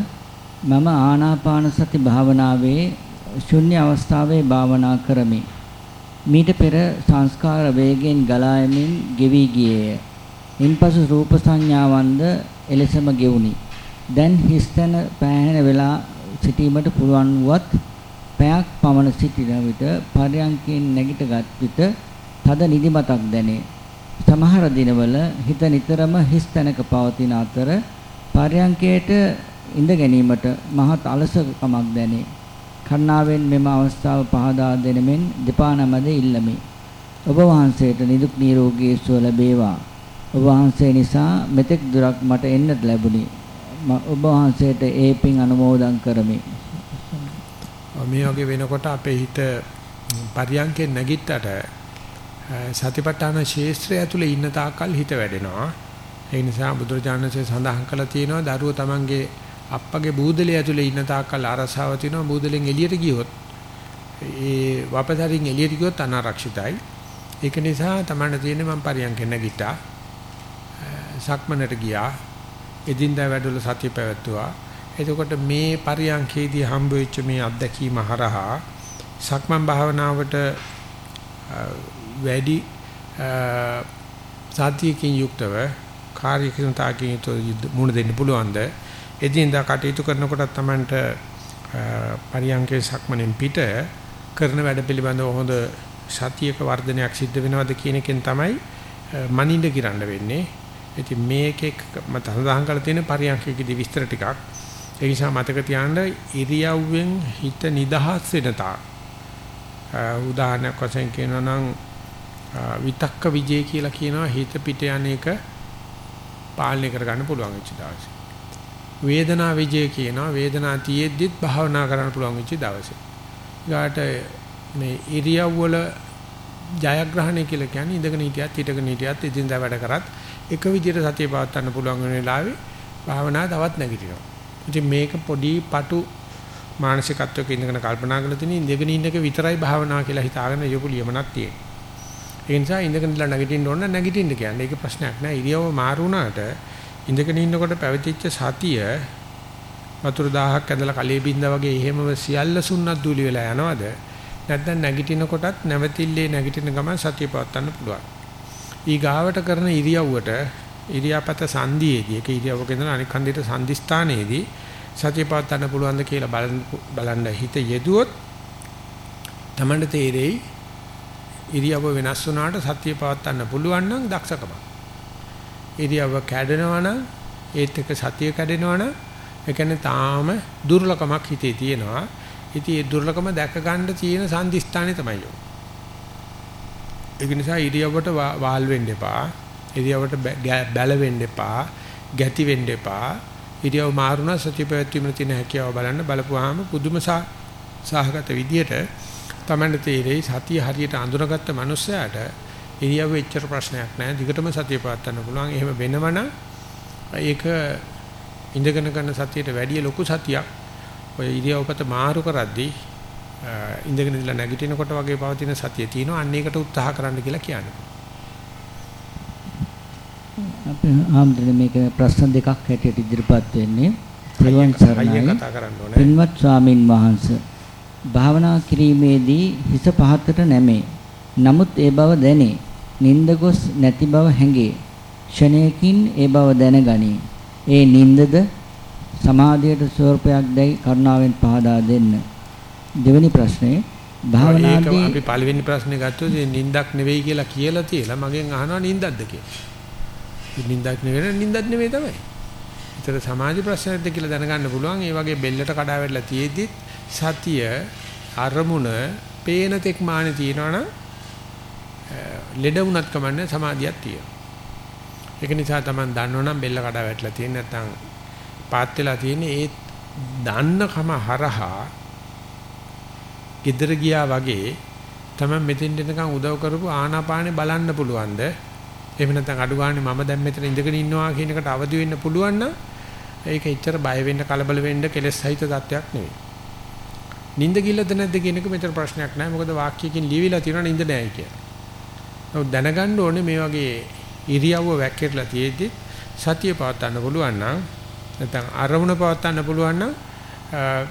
Speaker 2: මම ආනාපාන සති භාවනාවේ ශුන්‍ය අවස්ථාවේ භාවනා කරමි. මීට පෙර සංස්කාර වේගෙන් ගලා යමින් ගෙවි ගියේය. ඉන්පසු රූප සංඥාවන්ද එලෙසම ගෙවුනි. දැන් හිස්තන පෑහෙන වෙලා සිටීමට පුළුවන් වුවත් පැයක් පමණ සිටින විට පරයන්කෙන් නැගිටගත් විට තද නිදිමතක් දැනේ. සමහර දිනවල හිත නිතරම හිස් තැනක පවතින අතර පරයන්කයට ඉඳ ගැනීමට මහත් අලසකමක් දැනේ. කරුණාවෙන් මෙම අවස්ථාව පහදා දෙනෙමින් දෙපා නමද ඉල්ලමි. ඔබ වහන්සේට නිදුක් නිරෝගී සුව ලැබේවා. ඔබ වහන්සේ නිසා මෙතෙක් දුරක් මට එන්නට ලැබුණි. ඔබ වහන්සේට ඒ පින් අනුමෝදන් කරමි.
Speaker 1: මේ වගේ වෙනකොට අපේ හිත පරියන්කේ නැගිට්ටට සතිපට්ඨාන ශේස්ත්‍රය ඇතුලේ ඉන්න තාක්කල් හිත වැඩෙනවා. ඒ නිසා බුදුරජාණන්සේ සඳහන් කළා තියෙනවා දරුවෝ Tamange අප්පගේ බූදලේ ඇතුලේ ඉන්න තාක්කල් අරසාව තියෙනවා බූදලෙන් එළියට ගියොත් ඒ වපතරින් එළියට ගියොත් අනාරක්ෂිතයි. ඒක නිසා Tamanne තියෙන්නේ මම පරියන්කේ නැගිට්ටා. සක්මනට ගියා. එදින්දා වැඩවල සතිය පැවැත්තුවා. එතකොට මේ පරියන්කේදී හම්බ වෙච්ච මේ අත්දැකීම හරහා සක්මන් භාවනාවට වැඩි සාධියකින් යුක්තව කාර්යක්ෂමතාවකින් යුක්තව මුණ දෙන්න පුළුවන්ද එදින්දා කටයුතු කරනකොට තමන්ට පරියන්කේ සක්මනෙන් පිට කරන වැඩ පිළිබඳව හොඳ සතියක වර්ධනයක් සිද්ධ වෙනවද කියන එකෙන් තමයි මනින්ද කිරන්න වෙන්නේ. ඉතින් මේකේ මත සඳහන් කරලා තියෙන පරියන්කේදී විස්තර ටිකක් ඒ නිසා මතක තියාගන්න ඉරියව්වෙන් හිත නිදහස් වෙන තාක් උදාහරණයක් වශයෙන් කියනවා නම් විතක්ක විජේ කියලා කියනවා හිත පිට යන එක පාලනය කරගන්න පුළුවන් වෙච්ච දවසේ. වේදනා විජේ කියනවා වේදනා තියෙද්දිත් භාවනා කරන්න පුළුවන් වෙච්ච දවසේ. ඊගාට මේ ඉරියව් වල ජයග්‍රහණය කියලා කියන්නේ ඉඳගෙන හිටියත් හිටගෙන හිටියත් ඉදින්දා වැඩ කරත් එක විදිහට සතිය පවත්වන්න පුළුවන් වෙන වෙලාවේ භාවනාව තවත් නැගිටිනවා. ඉතින් මේක පොඩි පටු මානසිකත්වයක ඉඳගෙන කල්පනා කරලා තියෙන ඉඳගෙන ඉන්නක විතරයි භාවනාව කියලා හිතාගෙන යොකු ලියමනක් තියෙනවා. ඒ නිසා ඉඳගෙන ඉඳලා නැගිටින්න ඕන නැගිටින්න කියන්නේ ඒක ප්‍රශ්නයක් නෑ. ඉරියව මාරු වුණාට ඉඳගෙන ඉන්නකොට පැවතිච්ච සතිය වතුර දහහක් ඇදලා කලේ බින්දා වගේ එහෙමම සියල්ල සුන්නත් දූලි වෙලා යනවද? නැත්නම් නැගිටිනකොටත් නැවතිල්ලේ නැගිටින ගමන් සතිය පවත්වන්න පුළුවන්. ඊ ගාවට කරන ඉරියව්වට ඉරියාපත සංදියේදී ඒක ඉරියව්වක ඉඳලා අනික් හන්දියට සංදි ස්ථානයේදී සතිය පවත්වන්න පුළුවන්ද කියලා බලන්න බලන්න හිත යෙදුවොත් තමන්ට තේරෙයි ඉරියව්ව වෙනස් වුණාට සතිය පවත්වන්න පුළුවන් නම් දක්ෂකම. ඉරියව්ව කැඩෙනවා නම් ඒත් එක සතිය කැඩෙනවා නම් ඒ කියන්නේ තාම දුර්ලකමක් හිතේ තියෙනවා. ඉතින් ඒ දුර්ලකම දැක ගන්න තියෙන සංදිස්ථානේ තමයි යෝ. ඒක නිසා ඉරියව්වට වාල් වෙන්න එපා. ඉරියව්වට බැල වෙන්න එපා. ගැති වෙන්න එපා. ඉරියව් මාරුණා සතිය පැවැත්වීමේ තියෙන හැකියාව බලන්න බලපුවාම පුදුම සාහගත විදියට තමයි තේරෙයි සතිය හරියට අඳුනගත්ත මනුස්සයාට ඉරියව්ව එච්චර ප්‍රශ්නයක් නැහැ. දිගටම සතිය පවත්වන්න පුළුවන්. එහෙම වෙනවනම් ඒක ඉඳගෙන කරන සතියට වැඩිය ලොකු සතියක් ඔය ඉරියව්පත මාරු කරද්දී ඉඳගෙන ඉඳලා නැගිටිනකොට වගේ පවතින සතිය තියෙනවා. අන්න ඒකට උත්සාහ කරන්න කියලා කියන්නේ.
Speaker 2: අපේ ආම්දරේ මේක ප්‍රශ්න දෙකක් හැටියට ඉදිරිපත් වෙන්නේ ත්‍රිවන් සරණයි පින්වත් ස්වාමින් වහන්සේ භාවනා කිරීමේදී හිස පහතට නැමේ. නමුත් ඒ බව දැනේ. නිନ୍ଦ ගොස් නැති බව හැඟේ. ක්ෂණයකින් ඒ බව දැනගනී. ඒ නිନ୍ଦද සමාධියට ස්වරූපයක් දැයි කරුණාවෙන් පහදා දෙන්න. දෙවෙනි ප්‍රශ්නේ භාවනාදී
Speaker 1: අපි පළවෙනි ප්‍රශ්නේ ගත්තොත් නිින්දක් නෙවෙයි කියලා කියලා තියලා මගෙන් අහනවා නිින්දක්ද කියලා. නින්දක් නෙවෙයි නින්දක් නෙවෙයි තමයි. ඒතර සමාධි ප්‍රශ්නයක්ද කියලා දැනගන්න පුළුවන්. ඒ වගේ බෙල්ලට කඩා වැටලා තියෙද්දි සතිය අරමුණ පේන තෙක් මානේ තියෙනවනම් ලෙඩ වුණත් කමන්නේ සමාධියක් තියෙනවා. ඒක නිසා තමයි දන්නවනම් බෙල්ල කඩා වැටලා තියෙන නැත්නම් පාත් වෙලා තියෙන ඒ දන්නකම හරහා gedara ගියා වගේ තමයි මෙතෙන් දෙනකන් උදව් කරපු ආනාපානේ බලන්න පුළුවන්ද? එහෙම නැත්නම් අඩු ගානේ මම දැන් මෙතන ඉඳගෙන ඉන්නවා කියන එකට අවදි වෙන්න පුළුවන් නම් ඒක එච්චර බය වෙන්න කලබල වෙන්න කෙලෙස් සහිත තත්යක් නෙවෙයි. නිින්ද කිල්ලද නැද්ද කියන එක මෙතන ප්‍රශ්නයක් නෑ. මොකද වාක්‍යයකින් ලියවිලා තියෙනවා නිින්ද නෑයි කියලා. නමුත් දැනගන්න ඕනේ මේ වගේ ඉරියව්ව වැක්කිරලා තියෙද්දි සතිය පවත්වන්න පුළුවන් නම් නැත්නම් අරමුණ පවත්වන්න පුළුවන් නම්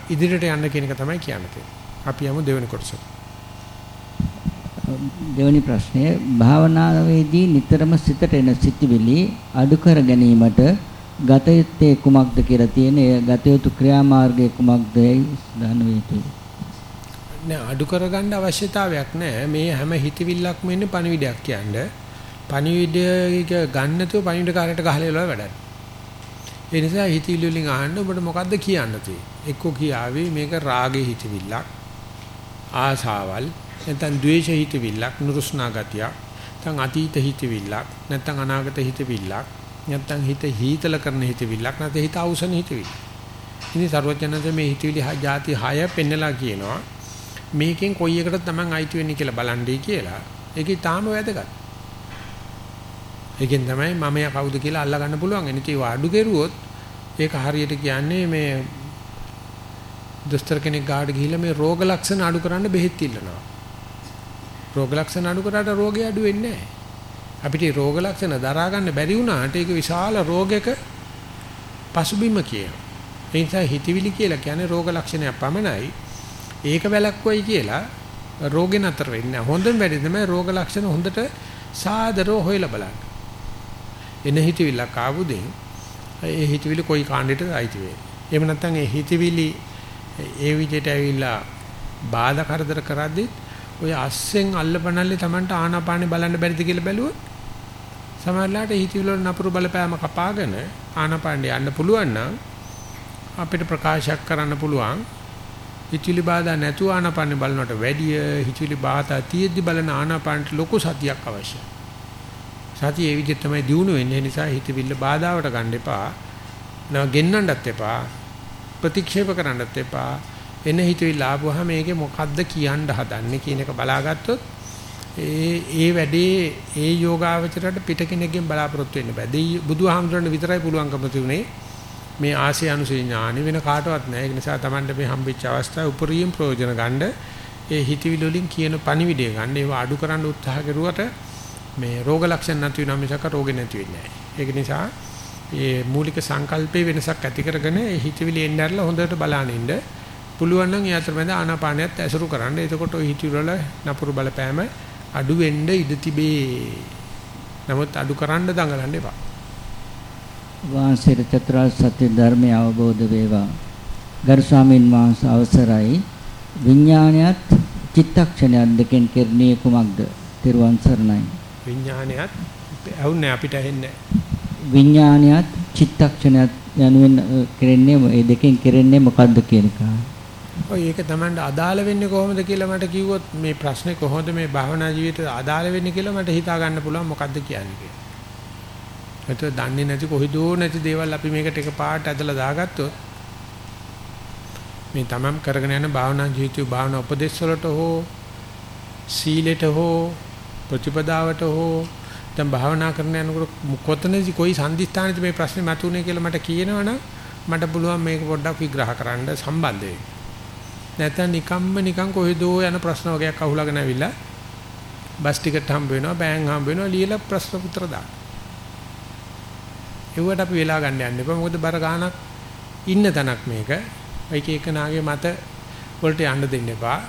Speaker 1: ඉදිරියට යන්න කියන එක තමයි කියන්නේ. අපි යමු දෙවෙනි කොටසට.
Speaker 2: දෙවෙනි ප්‍රශ්නය භාවනාවේදී නිතරම සිතට එන සිතිවිලි අඩු කර ගැනීමට ගත යුත්තේ කුමක්ද කියලා තියෙන ඒ ගත යුතු ක්‍රියාමාර්ගය කුමක්ද දන්න වේතු
Speaker 1: නෑ අඩු කරගන්න අවශ්‍යතාවයක් නෑ. මේ හැම හිතවිල්ලක්ම ඉන්නේ පණිවිඩයක් කියන්නේ. පණිවිඩය ගන්න නැතුව පණිවිඩ කාර්යයට ගහලා ඉවර වැඩක්. ඒ නිසා හිතවිලි වලින් අහන්න ඔබට මොකද්ද කියන්න තියෙන්නේ? එක්කෝ කියාවේ මේක රාගේ හිතවිල්ලක් ආසාවල් නැත්නම් ද්වේෂ හිතවිල්ලක් නුරුස්නා ගතියක් නැත්නම් අතීත හිතවිල්ලක් නැත්නම් අනාගත හිතවිල්ලක් නැත්නම් හිත හීතල කරන හිතවිල්ලක් නැත්නම් හිත අවසන හිතවිල්ල. ඉතින් සර්වඥාන්සේ මේ හිතවිලි જાති 6 පෙන්නලා කියනවා මේකෙන් කොයි එකටද Taman අයිති වෙන්නේ කියලා බලන්නේ කියලා. ඒකේ තාම වැදගත්. ඒකෙන් තමයි මම යා කවුද කියලා අල්ලා ගන්න පුළුවන්. එනිට ඒ අඩු කෙරුවොත් ඒක හරියට කියන්නේ මේ දොස්තර කෙනෙක් ගාඩ ගිහිල්ලා මේ රෝග ලක්ෂණ අඩු කරන්න බෙහෙත් ඉල්ලනවා. රෝග ලක්ෂණ අඩු කරාට රෝගය අඩු වෙන්නේ නැහැ. අපිට රෝග ලක්ෂණ දරා ගන්න බැරි වුණාට ඒක විශාල රෝගයක පසුබිම කියනවා. ඒ නිසා හිතවිලි කියලා කියන්නේ රෝග ලක්ෂණයක් පමණයි. ඒක වැළක්වයි කියලා රෝගේ නතර වෙන්නේ. හොඳම වැඩි තමයි රෝග ලක්ෂණ හොඳට සාදරව හොයලා බලන්න. එන හිතවිල්ලක් ආවුදෙන් ඒ හිතවිලි කොයි කාණ්ඩයටද අයිති වෙන්නේ. එහෙම නැත්නම් ඒ හිතවිලි ඒ විදිහට ඇවිල්ලා බාධා කරදර කරද්දී ඔය අස්සෙන් අල්ලපනල්ලේ Tamanට ආනාපානේ බලන්න බැරිද කියලා බැලුවොත් සමහරලාට හිතවිලි වල නපුරු බලපෑම කපාගෙන ආනාපානේ යන්න පුළුවන් නම් අපිට ප්‍රකාශයක් කරන්න පුළුවන් හිතවිලි බාධා නැතුව ආනාපානේ බලනට වැඩිය හිතවිලි බාධා තියෙද්දි බලන ආනාපානට ලොකු සතියක් අවශ්‍යයි. සතිය ඒ විදිහට තමයි දිනු වෙන්නේ. නිසා හිතවිල්ල බාධාවට ගන්න එපා. නව ගෙන්නන්නත් එපා. ප්‍රතික්ෂේප කරන්නත් එපා. එන හිතවිල්ල ආවොහම මේකේ මොකද්ද කියන්න හදන්නේ කියන එක බලාගත්තොත් ඒ ඒ වැඩේ ඒ යෝගාවචරයට පිට කෙනෙක්ගෙන් බලාපොරොත්තු වෙන්න බෑ. දෙයි බුදුහාමුදුරන් විතරයි පුළුවන්කම තිබුණේ මේ ආශය අනුසය ඥානෙ වෙන කාටවත් නෑ. ඒ නිසා Tamande මේ හම්බෙච්ච අවස්ථාවේ උපරිම ප්‍රයෝජන ගන්න ඒ හිතවිලි වලින් කියන පණිවිඩය ගන්න ඒවා අඩු කරන්න උත්සාහ කරුවට මේ රෝග ලක්ෂණ නැති වෙනා මිසක රෝගෙ නැති වෙන්නේ නෑ. ඒක නිසා මේ මූලික සංකල්පේ වෙනසක් ඇති කරගෙන ඒ හිතවිලි එන්න ඇරලා හොඳට බලන ඉන්න පුළුවන් නම් ඒ අතරමැද ආනාපානයත් ඇසුරු කරන්න. එතකොට ඔය හිතවිලි වල නපුරු බලපෑම අඩු වෙන්න ඉඩ තිබේ. නමුත් අඩු කරන්න දඟලන්න එපා.
Speaker 2: වාසීර චතුරාර්ය සත්‍ය ධර්මය අවබෝධ වේවා. ගරු ස්වාමීන් වහන්සේ අවසරයි විඥානයත් චිත්තක්ෂණයත් දෙකෙන් කෙරණිය කුමක්ද? තෙරුවන් සරණයි.
Speaker 1: විඥානයත් ඇහුන්නේ අපිට ඇහෙන්නේ
Speaker 2: විඥානයත් චිත්තක්ෂණයත් යනුවෙන් කෙරෙන්නේ මේ දෙකෙන් කෙරෙන්නේ මොකද්ද කියන එක.
Speaker 1: ඔය ඒක Tamanට අදාළ වෙන්නේ කොහොමද කියලා මට කිව්වොත් මේ ප්‍රශ්නේ කොහොමද මේ භාවනා ජීවිතයට අදාළ වෙන්නේ කියලා මට හිතා ගන්න පුළුවන් මොකද්ද කියන්නේ කියලා. ඒත් දන්නේ නැති කොහිදෝ නැති දේවල් අපි මේකට එකපාරට ඇදලා දාගත්තොත් මේ තමම් කරගෙන යන භාවනා ජීවිතය භාවනා උපදේශ වලට හෝ සීලෙට හෝ ප්‍රතිපදාවට හෝ දැන් භාවනා කරන යනකොට කොතනදී කොයි සම්දිස්ථානෙද මේ ප්‍රශ්නේ මතුනේ කියලා මට කියනවනම් මට පුළුවන් මේක පොඩ්ඩක් විග්‍රහ කරන්න සම්බන්ධ වෙන්න. නැත්නම් නිකම්ම නිකම් කොහෙදෝ යන ප්‍රශ්න වගේක් අහුලාගෙන ඇවිල්ලා බස් ටිකට් හම්බ වෙනවා බෑන් හම්බ වෙනවා ලියලා ප්‍රශ්න උත්තර දාන්න. ඒවට අපි වෙලා ගන්න යන්න එපා. මොකද බර ගානක් ඉන්න තැනක් මේක. ඒක එක නාගේ මත වලට යන්න දෙන්න එපා.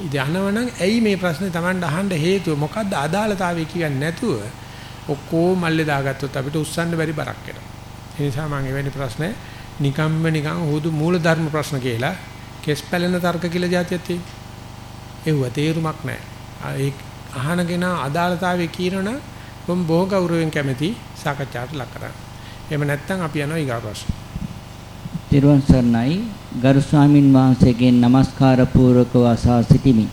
Speaker 1: ඉතින් ඇයි මේ ප්‍රශ්නේ Taman අහන්න හේතුව මොකද්ද අදාළතාවය කියන්නේ නැතුව ඔක්කොම මල්ලේ දාගත්තොත් අපිට උස්සන්න බැරි බරක් වෙනවා. ඒ නිසා මම එවැනි ප්‍රශ්න නිකම්ම නිකන් හුදු මූල ධර්ම ප්‍රශ්න කියලා කෙස් පැලෙන තර්ක කියලා જાතියක් තියෙන්නේ. ඒව තේරුමක් නැහැ. ඒ අහනගෙන අදාළතාවයේ කියනවනම් මම බොහෝ ගෞරවයෙන් කැමති සාකච්ඡාට ලක් කරන්න. එහෙම නැත්නම් අපි යනවා ඊගා ප්‍රශ්න.
Speaker 2: තිරුවන් සරණයි ගරු ස්වාමින් වහන්සේගෙන් নমස්කාර පූර්වකව අසා සිටිමි.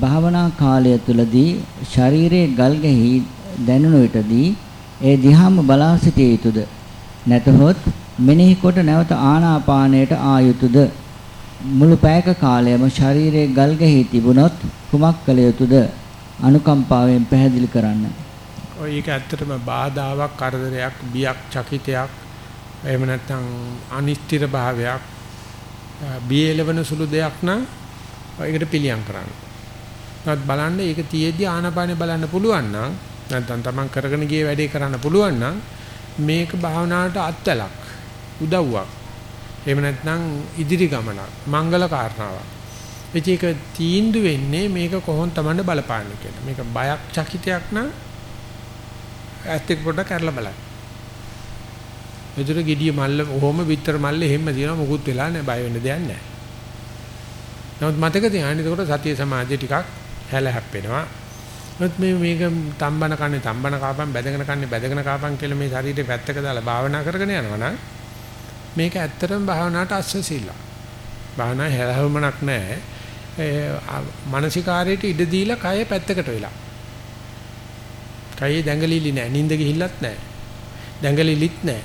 Speaker 2: භාවනා කාලය තුලදී ශරීරයේ ගල් ගැහි දැනුණු විටදී ඒ දිහාම බලා සිටිය යුතුයද? නැතහොත් මෙනෙහි කොට නැවත ආනාපානයට ආ යුතුයද? මුළු පැයක කාලයම ශරීරයේ ගල් ගැහි තිබුණොත් කුමක් කළ යුතුයද? අනුකම්පාවෙන් පැහැදිලි කරන්න.
Speaker 1: ඔය ඒක ඇත්තටම බාධාවක්, කරදරයක්, බියක්, චකිතයක්, එහෙම නැත්නම් අනිශ්චිත භාවයක්, බියලවන සුළු දෙයක් නම් ඒකට පිළියම් කරන්න. නමුත් බලන්න ඒක තියේදී ආනාපානෙ බලන්න පුළුවන් නම් නැත්නම් තමන් කරගෙන ගිය වැඩේ කරන්න පුළුවන් නම් මේක භාවනාවට අත්ලක් උදව්වක්. එහෙම නැත්නම් ඉදිරි ගමනක් මංගල කාරණාවක්. ඒක තීන්දුව වෙන්නේ මේක කොහොම තමන්ට බලපාන්නේ කියලා. මේක බයක් චකිතයක් නම් ඇත්ත එක්ක පොඩ්ඩක් කරලා බලන්න. මෙතන gediya මල්ල ඔහොම විතර මල්ල එහෙම තියෙනවා මොකුත් වෙලා නැහැ බය වෙන්න දෙයක් නැහැ. නමුත් මතක තියාගන්න එතකොට සතිය සමාධිය ටිකක් හැල හැප්පෙනවා. නමුත් මේ මේක තම්බන කන්නේ තම්බන කාපම් බැදගෙන කන්නේ බැදගෙන කාපම් කියලා මේ ශරීරේ පැත්තක දාලා භාවනා කරගෙන යනවා නම් මේක ඇත්තටම භාවනාවට අස්සසිලා. භාවනා හැලහුමක් නැහැ. මානසිකාරයට ඉඩ දීලා කය පැත්තකට වෙලා. කයේ දැඟලිලි නැහැ. නිින්ද ගිහිල්ලත් නැහැ. දැඟලිලිත් නැහැ.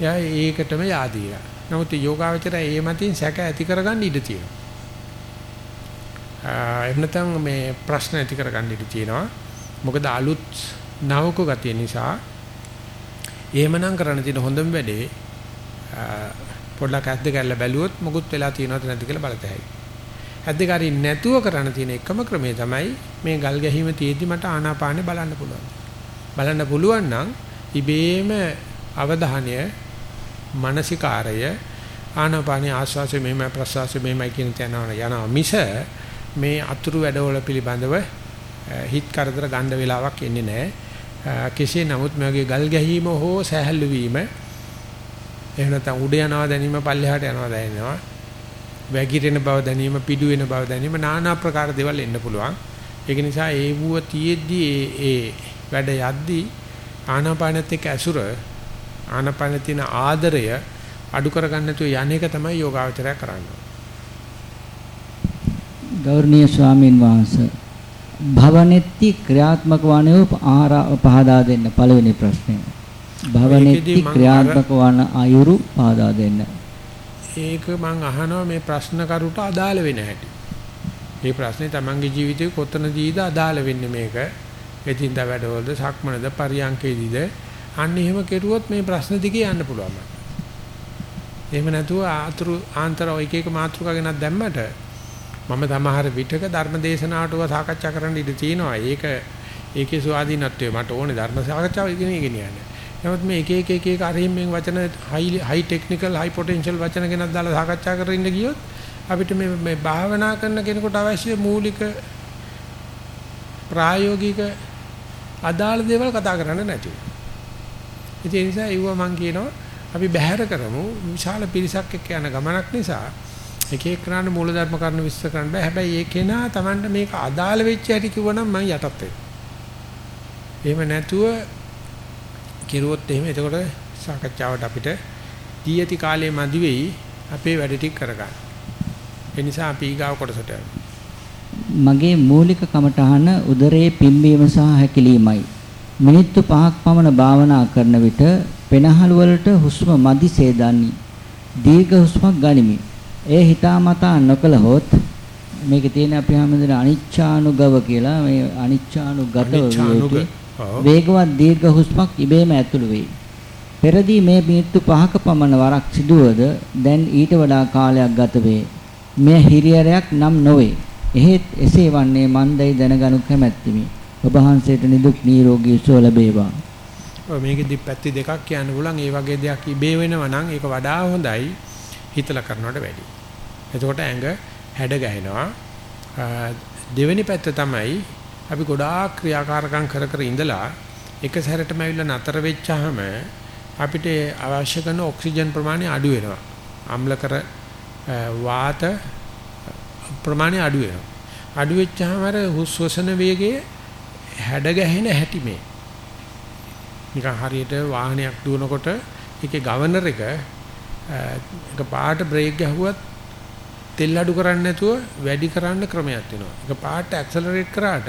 Speaker 1: එයා ඒකටම yaadීලා. නමුත් යෝගාවචරය ඒ මතින් සැක ඇති කරගන්න ඉඩ තියෙනවා. එහෙම නැත්නම් මේ ප්‍රශ්න ඇති කරගන්න ඉඩ තියෙනවා. මොකද අලුත් නවක ගතිය නිසා එහෙමනම් කරන්න තියෙන හොඳම වැඩේ පොඩ්ඩක් ඇද්ද ගැල්ල බැලුවොත් මොකුත් වෙලා තියෙනවද නැද්ද කියලා බලතැයි. ඇද්ද කාරි නැතුව කරන්න තියෙන එකම ක්‍රමය තමයි මේ ගල් ගැහිම තියෙද්දි මට ආනාපානෙ බලන්න පුළුවන්. බලන්න පුළුවන් නම් ඉබේම අවධානය මානසිකාරය ආනාපානී ආස්වාසය මෙහෙම ප්‍රසවාසය මෙහෙමයි කියන තැන යනවා මිස මේ අතුරු වැඩවල පිළිබඳව හිත කරදර ගන්න වෙලාවක් එන්නේ නැහැ. කෙසේ නමුත් මේ වගේ ගල් ගැහිම හෝ සහැල්ලු වීම එහෙම නැත්නම් උඩ යනවා දැනීම පල්ලෙහාට යනවා දැනෙනවා. වැගිරෙන බව දැනීම පිඩු වෙන බව දැනීම নানা ආකාර දේවල් එන්න පුළුවන්. ඒක නිසා ඒ වුව තියෙද්දි ඒ වැඩ යද්දි ආනාපානෙත් එක්ක ඇසුර ආනාපානෙ තියෙන ආදරය අඩු කරගන්න නැතුව යන එක තමයි යෝගාවචරය කරන්නේ.
Speaker 2: ගෞරවනීය ස්වාමීන් වහන්සේ භවනෙත්ති ක්‍රියාත්මක වණයෝ පහදා දෙන්න පළවෙනි ප්‍රශ්නේ. භවනෙtti ක්‍රියාත්මක වන අයුරු පහදා දෙන්න.
Speaker 1: ඒක මම අහනවා මේ ප්‍රශ්න කරුට අදාළ වෙන හැටි. මේ ප්‍රශ්නේ තමන්ගේ ජීවිතේ කොතනදීද අදාළ වෙන්නේ මේක? එදින්දා වැඩවලද සක්මනද පරියන්කේදීද අන්න එහෙම කෙරුවොත් මේ ප්‍රශ්න දිගේ යන්න පුළුවන්. එහෙම නැතුව ආතුරු ආන්තර එක එක මාතෘකා ගෙනත් දැම්මට මම සමහර විටක ධර්ම දේශනාවටව සාකච්ඡා කරන්න ඉඩ තියෙනවා. ඒක ඒකේ ස්වාධීනත්වය මට ඕනේ ධර්ම සාකච්ඡාව ඉගෙන ගෙනියන්න. නමුත් මේ එක එක එක එක අරින්ෙන් වචන හයි හයි ටෙක්නිකල් හයි පොටෙන්ෂල් වචන ගෙනත් දාලා සාකච්ඡා කරගෙන ඉන්න ගියොත් අපිට මේ මේ භාවනා කරන කෙනෙකුට අවශ්‍ය මූලික ප්‍රායෝගික අදාළ දේවල් කතා කරන්න නැතුව. ඒ නිසා ඒව මම කියනවා අපි බැහැර කරමු විශාල පිරිසක් එක්ක යන ගමනක් නිසා එක එක කරන්න මූලධර්ම කරුණු විශ්ල කරන්න බෑ. හැබැයි ඒ කෙනා Tamanට මේක අදාළ වෙච්ච හැටි කිව්වනම් මම යටත් වෙනවා. එහෙම නැතුව කිරුවොත් එහෙම එතකොට සාකච්ඡාවට අපිට දී ඇති කාලේ මදි වෙයි අපේ වැඩ ටික කරගන්න. ඒ නිසා අපි ඊගාව කොටසට
Speaker 2: මගේ මූලික කමඨහන උදරයේ පිම්බීම සහ හැකිලීමයි. මිනිත්තු 5ක් පමණ භාවනා කරන විට පෙනහළු වලට හුස්ම මදි සේදන්නි. දීර්ඝ හුස්මක් ගනිමි. ඒ හිතාමතා නොකළහොත් මේකේ තියෙන අපි හැමදෙන අනිච්ඡානුගව කියලා මේ අනිච්ඡානුගත වේගවත් දීර්ඝ හුස්මක් ඉබේම ඇතුළු වෙයි. පෙරදී මේ මිනිත්තු 5ක පමණ වරක් සිදුවද දැන් ඊට වඩා කාලයක් ගත වේ. මෙය හිරියරයක් නම් නොවේ. එහෙත් එසේ වන්නේ මන්දයි දැනගනු කැමැත්තිමි. ඔබ වහන්සේට නිදුක් නිරෝගී සුව ලැබේවා.
Speaker 1: මේකෙදි පැති දෙකක් කියන්න පුළුවන්. ඒ වගේ දෙයක් ඉබේ වෙනවා නම් ඒක වඩා හොඳයි. හිතලා කරනවට වැඩි. එතකොට ඇඟ හැඩ ගැහෙනවා. දෙවෙනි පැත්ත තමයි අපි ගොඩාක් ක්‍රියාකාරකම් කර කර ඉඳලා එක සැරේටම ඇවිල්ලා නතර වෙච්චාම අපිට අවශ්‍ය කරන ඔක්සිජන් ප්‍රමාණය අඩු වෙනවා. අම්ලකර වාත ප්‍රමාණය අඩු වෙනවා. අඩු වෙච්චාම අර හුස්වසන වේගයේ හැඩ ගැහෙන හැටි මේ. නිකන් හරියට වාහනයක් දුවනකොට ඒකේ ගවර්නර් එක ඒක පාට බ්‍රේක් ගහුවත් තෙල් අඩු කරන්නේ නැතුව වැඩි කරන්න ක්‍රමයක් තියෙනවා. ඒක පාට ඇක්සලරේට් කරාට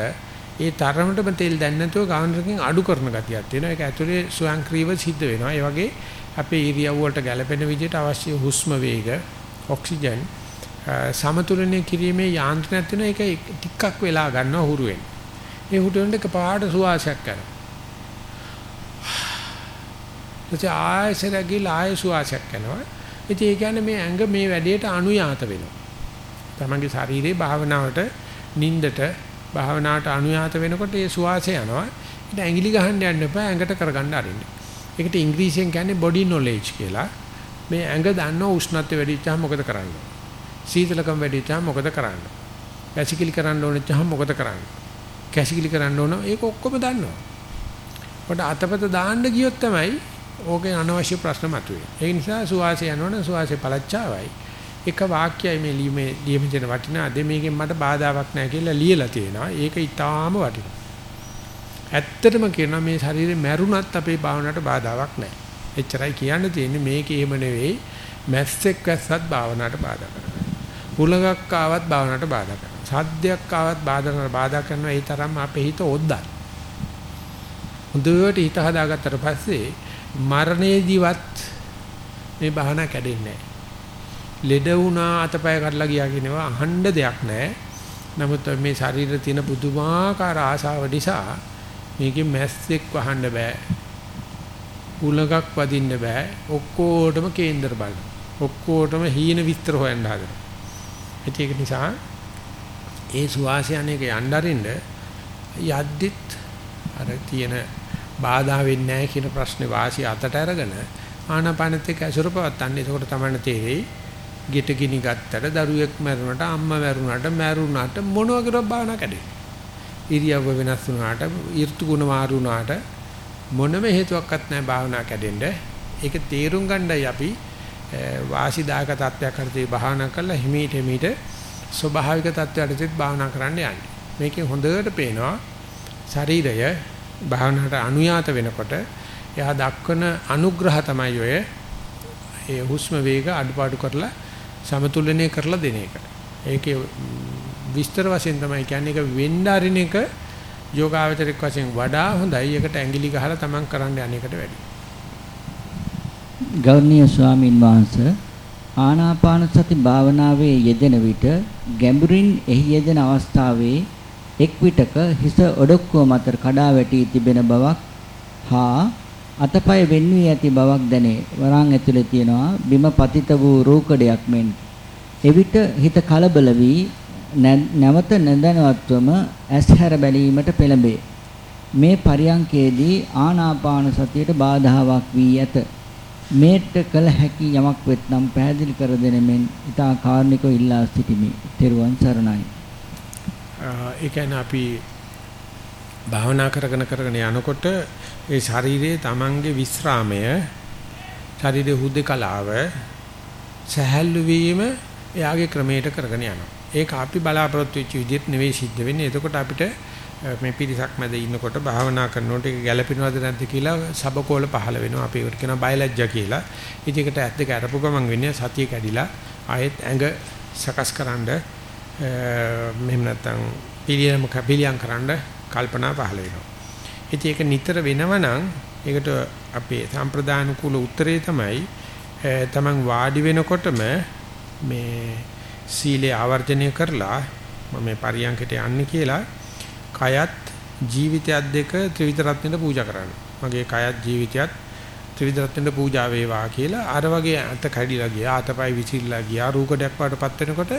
Speaker 1: ඒ තරමටම තෙල් දැන්නේ නැතුව ගානරකින් අඩු කරන ගතියක් තියෙනවා. ඒක ඇතුලේ ස්වයංක්‍රීයව සිද්ධ වෙනවා. ඒ වගේ අපේ ඉරියව් වලට ගැළපෙන විදිහට අවශ්‍ය හුස්ම වේග, ඔක්සිජන් සමතුලනය කිරීමේ යාන්ත්‍රණයක් තියෙනවා. ඒක ටිකක් වෙලා ගන්නවා හුරු වෙන. ඒ හුරු වෙනකොට එකපාරට සුවාසයක් කරනවා. ඊට ආයෙසර ගිහලා ආයෙ සුවාසයක් කරනවා. ඉතින් ඒ කියන්නේ මේ ඇඟ මේ වැඩේට අනුයාත වෙනවා. තමන්ගේ ශරීරේ භාවනාවට නින්දට භාවනාවට අනුයාත වෙනකොට ඒ සුවාසය යනවා. ඒක ඇඟිලි ගහන්න යන්න එපා ඇඟට කරගන්න අරින්න. ඒකට ඉංග්‍රීසියෙන් කියන්නේ body knowledge කියලා. මේ ඇඟ දන්නව උෂ්ණත්වය වැඩි වෙච්චාම මොකද කරන්නේ? සීතලකම වැඩි වෙච්චාම මොකද කරන්නේ? කැසිකිලි කරන්න ඕනෙච්චාම මොකද කරන්නේ? කැසිකිලි කරන්න ඕන ඒක ඔක්කොම දන්නවා. කොට අතපත දාන්න ගියොත් තමයි ඕකේ අනවශ්‍ය ප්‍රශ්න මතුවේ. ඒ නිසා සුවාසය යනවනම් සුවාසය පළච්චාවයි. එක වාක්‍යයයි මේ ලියමේ ලියමෙන් වටිනා අද මේකෙන් මට බාධාවක් නැහැ කියලා ලියලා තියෙනවා. ඒක ඊටාම වටිනවා. ඇත්තටම කියනවා මේ ශරීරේ මැරුණත් අපේ භාවනාවට බාධාවක් නැහැ. එච්චරයි කියන්න තියෙන්නේ මේක එහෙම නෙවෙයි. මැස්සෙක් වැස්සත් භාවනාවට බාධා කරනවා. හුලඟක් ආවත් භාවනාවට බාධා කරනවා. සද්දයක් ආවත් බාධා බාධා කරනවා. ඒ තරම් අපේ හිත ඔද්දයි. හොඳට හිත හදාගත්තට පස්සේ මරණයේදීවත් මේ භාවනා කැඩෙන්නේ නැහැ. ලෙඩ වුණා අතපය කඩලා ගියා කියනවා අහන්න දෙයක් නැහැ. නමුත් මේ ශරීරේ තියෙන පුදුමාකාර ආශාව නිසා මේකේ මැස්සෙක් වහන්න බෑ. උලගක් වදින්න බෑ. ඔක්කොටම කේන්දර බලන. ඔක්කොටම හීන විස්තර හොයන්න හදනවා. ඒක නිසා ඒ සුවාසයන්යක යන්න අරින්න යද්දිත් අර තියෙන බාධා වෙන්නේ නැහැ කියන ප්‍රශ්නේ වාසිය අතට අරගෙන ආනාපානෙත් එක්ක අසුර පවත්තන්නේ. ඒකට තමයි තේරෙයි. ගෙට ගිනි ගත්තට දරුවෙක් මැරුණාට අම්මා මැරුණාට මැරුණාට මොන වගේවත් භාවනා කැඩේ. ඉරියව්ව වෙනස් වුණාට, ඍතු ගුණ මාරු වුණාට මොනම හේතුවක්වත් නැහැ භාවනා කැඩෙන්න. ඒක තේරුම් ගන්නයි අපි වාසිදායක තත්ත්වයක් හරිදී භාවනා කරලා හිමීට හිමීට ස්වභාවික තත්ත්වයටත් භාවනා කරන්න යන්නේ. මේකෙන් හොඳට පේනවා ශරීරය භාවනාවට අනුයාත වෙනකොට එයා දක්වන අනුග්‍රහ තමයි ඔය ඒ හුස්ම වේග අඩුපාඩු කරලා සමතුලනය කරලා දෙන එක. ඒකේ විස්තර වශයෙන් තමයි කියන්නේ ඒක වෙන්න අරින එක යෝගාවචරික වශයෙන් වඩා හොඳයි. ඒකට ඇඟිලි ගහලා තමන් කරන්න යන එකට වැඩියි.
Speaker 2: ගෞරවනීය ස්වාමින් වහන්සේ ආනාපාන සති භාවනාවේ යෙදෙන විට ගැඹුරින් එහි යෙදෙන අවස්ථාවේ එක් විටක හිස ඔඩොක්කුව මත කඩා වැටි තිබෙන බවක් හා අතපය වෙන් වී ඇති බවක් දැනේ. වරන් ඇතුලේ තියෙනවා බිම පතිත වූ රූකඩයක් මෙන්. එවිට හිත කලබල වී නැවත නැදනවත්වම ඇස්හැර බැලීමට පෙළඹේ. මේ පරියංකේදී ආනාපාන සතියට බාධාවක් වී ඇත. මේට කළ හැකි යමක් වෙත්නම් පැහැදිලි කර දෙන මෙන් ඊතා කාර්නිකව ඉල්ලා සිටිමි. තෙරුවන් සරණයි.
Speaker 1: ඒ කියන්නේ අපි භාවනා කරගෙන කරගෙන යනකොට ඒ ශරීරයේ Tamange විස්රාමය ශරීරයේ හුදකලාව සහැල්ලු වීම එයාගේ ක්‍රමයට කරගෙන යනවා. ඒක අපි බලාපොරොත්තු වෙච්ච විදිහට නෙවෙයි සිද්ධ වෙන්නේ. එතකොට අපිට මේ පිරිසක් මැද ඉන්නකොට භාවනා කරනකොට ඒක ගැළපෙනවද නැද්ද කියලා සබකෝල පහළ වෙනවා. අපි ඒකට කියනවා බයලජ්ජා කියලා. ඉතින් ඒකට ඇත්ත දෙක අරපු ගමන් වෙන්නේ සතිය කැඩිලා ආයෙත් ඇඟ සකස්කරනද මෙහෙම නැත්තම් පිළියම කපිලියම් කරන්න කල්පනා පහළ වෙනවා. ඉතින් ඒක නිතර වෙනවනම් ඒකට අපේ සම්ප්‍රදාන කුල උත්තරේ තමයි තමන් වාඩි වෙනකොටම මේ සීලේ ආවර්ජනය කරලා මම මේ පරියන්කට යන්නේ කියලා කයත් ජීවිතයත් දෙක ත්‍රිවිධ රත්නෙට පූජා කරන්න. මගේ කයත් ජීවිතයත් ත්‍රිවිධ රත්නෙට පූජා වේවා කියලා අර වගේ අත කැඩිලා ගියා අතපය විසිරලා ගියා රූකඩයක් වඩපත් වෙනකොට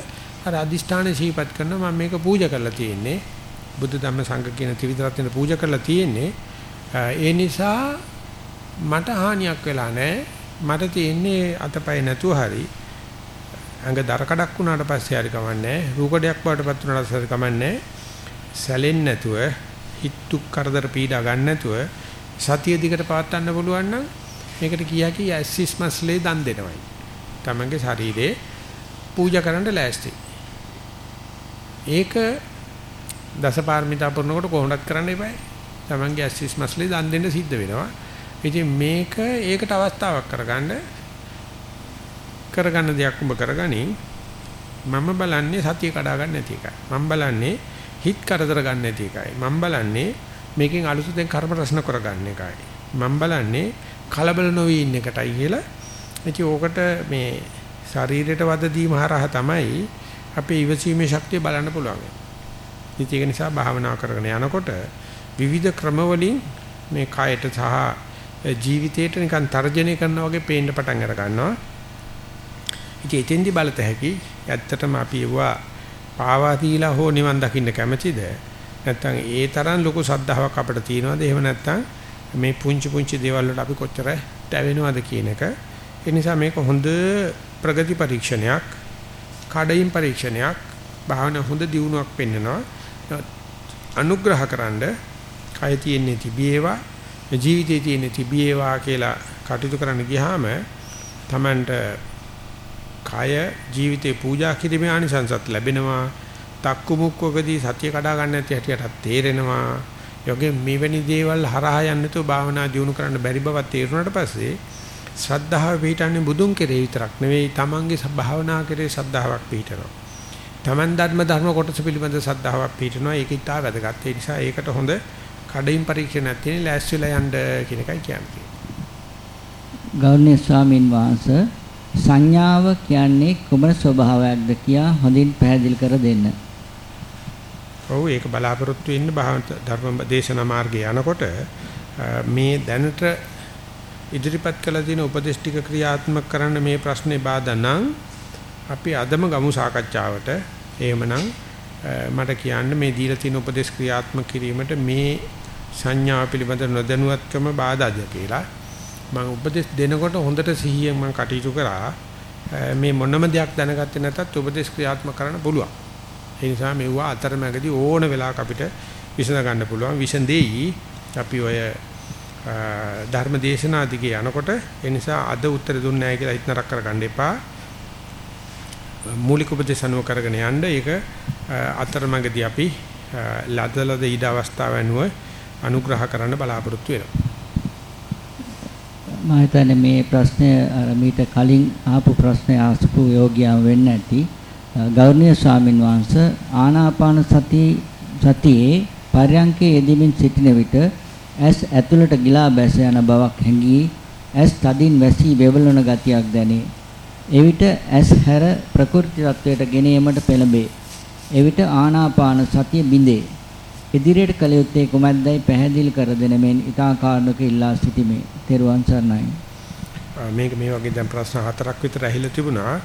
Speaker 1: අර අදිෂ්ඨාන ශීපත් කරනවා මම මේක පූජා කරලා තියෙන්නේ බුද්ධ ධම්ම සංඝ කියන ත්‍රිවිධ රත්නෙට පූජා කරලා තියෙන්නේ. ඒ නිසා මට හානියක් වෙලා නැහැ. මට තියෙන්නේ අතපය නැතුව හරි. අඟ දරකඩක් වුණාට පස්සේ හරි කමන්නේ රූකඩයක් වඩපත් වුණාට පස්සේ කමන්නේ සැලෙන්නේ නැතුව හිතු කරදර පීඩා ගන්න නැතුව සතිය දිකට පවත්වන්න පුළුවන් නම් මේකට කියාකි ඇසිස් මස්ලේ දන් දෙනවයි. තමන්ගේ ශරීරේ පූජා කරන්න ලෑස්ති. ඒක දසපාරමිතා පුරනකොට කොහොමදත් කරන්න එපායි. තමන්ගේ ඇසිස් මස්ලේ දන් දෙන්න සිද්ධ වෙනවා. ඉතින් මේක ඒකට අවස්ථාවක් කරගන්න කරගන්න දෙයක් ඔබ කරගනි. මම බලන්නේ සතිය කඩා ගන්න නැති එකයි. මම බලන්නේ හිත කරදර ගන්න නැති එකයි. මම බලන්නේ මේකෙන් අලුතෙන් කර්ම රසන කරගන්න එකයි. මම බලන්නේ කලබල නොවී ඉන්න එකටයි කියලා. ඉතින් ඕකට මේ ශරීරයට වද දීම හරහා තමයි අපේ ඉවසීමේ ශක්තිය බලන්න පුළුවන්. ඉතින් ඒක නිසා භාවනා කරගෙන යනකොට විවිධ ක්‍රමවලින් මේ කයට සහ ජීවිතයට නිකන් තර්ජනය කරනවා වගේ පේන්න පටන් අර ගන්නවා. ඉතින් එතෙන්දි බලත හැකි ඇත්තටම අපි ඒවා පාවා දීලා හෝ නිවන් දකින්න කැමැතිද? නැත්නම් ඒ තරම් ලොකු සද්ධාාවක් අපිට තියෙනවද? එහෙම නැත්නම් මේ පුංචි පුංචි දේවල් වලට අපි කොච්චර තැවෙනවද කියන එක. ඒ නිසා මේක හොඳ ප්‍රගති පරීක්ෂණයක්, කඩයින් පරීක්ෂණයක්, භාවනා හොඳ දියුණුවක් පෙන්වනවා. අනුග්‍රහකරනද කය තියෙන්නේ තිබේවා, ජීවිතේ තියෙන්නේ තිබේවා කියලා කටයුතු කරන්න ගියාම Tamanට කය ජීවිතේ පූජා කිරීමේ ආනිසංසත් ලැබෙනවා. තක්කු මුක්කකදී සතිය කඩා ගන්න නැති හැටියට තේරෙනවා. යෝගේ මෙවැනි දේවල් හරහා යන්නේ તો භාවනා දියුණු කරන්න බැරි බවක් තේරුණාට පස්සේ ශ්‍රද්ධාව පිහිටන්නේ බුදුන් කෙරේ විතරක් නෙවෙයි තමන්ගේ භාවනා කෙරේ ශ්‍රද්ධාවක් පිහිටනවා. තමන් ධර්ම ධර්ම කොටස පිළිබඳ ශ්‍රද්ධාවක් පිහිටනවා. ඒක ඉතා වැදගත්. ඒ නිසා ඒකට හොඳ කඩින් පරීක්ෂණයක් තියෙන ලෑස්තිලා යන්න කියන එකයි කියන්නේ.
Speaker 2: ගෞරවනීය ස්වාමින් වහන්සේ සංඥාව කියන්නේ කුමන ස්වභාවයක්ද කියා හොඳින් පැහැදිලි කර දෙන්න.
Speaker 1: ඔව් ඒක බලාපොරොත්තු වෙන්න ධර්ම දේශනා මාර්ගයේ යනකොට මේ දැනට ඉදිරිපත් කළ දින උපදේශ ටික ක්‍රියාත්මක කරන්න මේ ප්‍රශ්නේ බාධා නම් අපි අදම ගමු සාකච්ඡාවට. එහෙමනම් මට කියන්න මේ දීලා තියෙන උපදේශ ක්‍රියාත්මක කිරීමට මේ සංඥා පිළිබඳ නොදැනුවත්කම බාධාද කියලා. මම උපදේශ දෙනකොට හොඳට සිහියෙන් මම කටයුතු කරා. මේ මොනම දෙයක් දැනගත්තේ නැතත් උපදේශ ක්‍රියාත්මක කරන්න පුළුවන්. ඒ නිසා මෙවුවා අතරමැදි ඕන වෙලාවක අපිට විසඳ ගන්න පුළුවන්. විසඳෙයි අපි ඔය ධර්ම දේශනා දිගේ යනකොට ඒ නිසා අද උත්තර දුන්නේ නැහැ කියලා හිතනරක් කරගන්න එපා. මූලික උපදේශ අනුව කරගෙන යන්න ඒක අතරමැදි අපි ලදලද ඊඩ අවස්ථාව අනුව අනුග්‍රහ කරන්න බලාපොරොත්තු වෙනවා.
Speaker 2: මම හිතන්නේ මේ ප්‍රශ්නය අර මීට කලින් ආපු ප්‍රශ්නය ආසපු යෝගියම් වෙන්න ඇති. ගෞරවනීය ස්වාමින් වහන්සේ ආනාපාන සති සතියේ පර්යංකේ යෙදෙමින් සිටින විට ඇස් ඇතුළට ගිලා බැස යන බවක් හැඟී ඇස් තදින් වැසී වෙවලන ගතියක් දැනේ. එවිට ඇස් හැර ප්‍රකෘති තත්වයට ගෙනීමට පෙළඹේ. එවිට ආනාපාන සතිය බිඳේ. ඉදිරියට කළ යුත්තේ කුමක්දයි පැහැදිලි කර දෙන මෙන් ඊතා කාරණක ඉල්ලා සිටිමේ. තෙරුවන් සරණයි.
Speaker 1: මේක මේ වගේ දැන් ප්‍රශ්න හතරක් විතර ඇහිලා තිබුණා.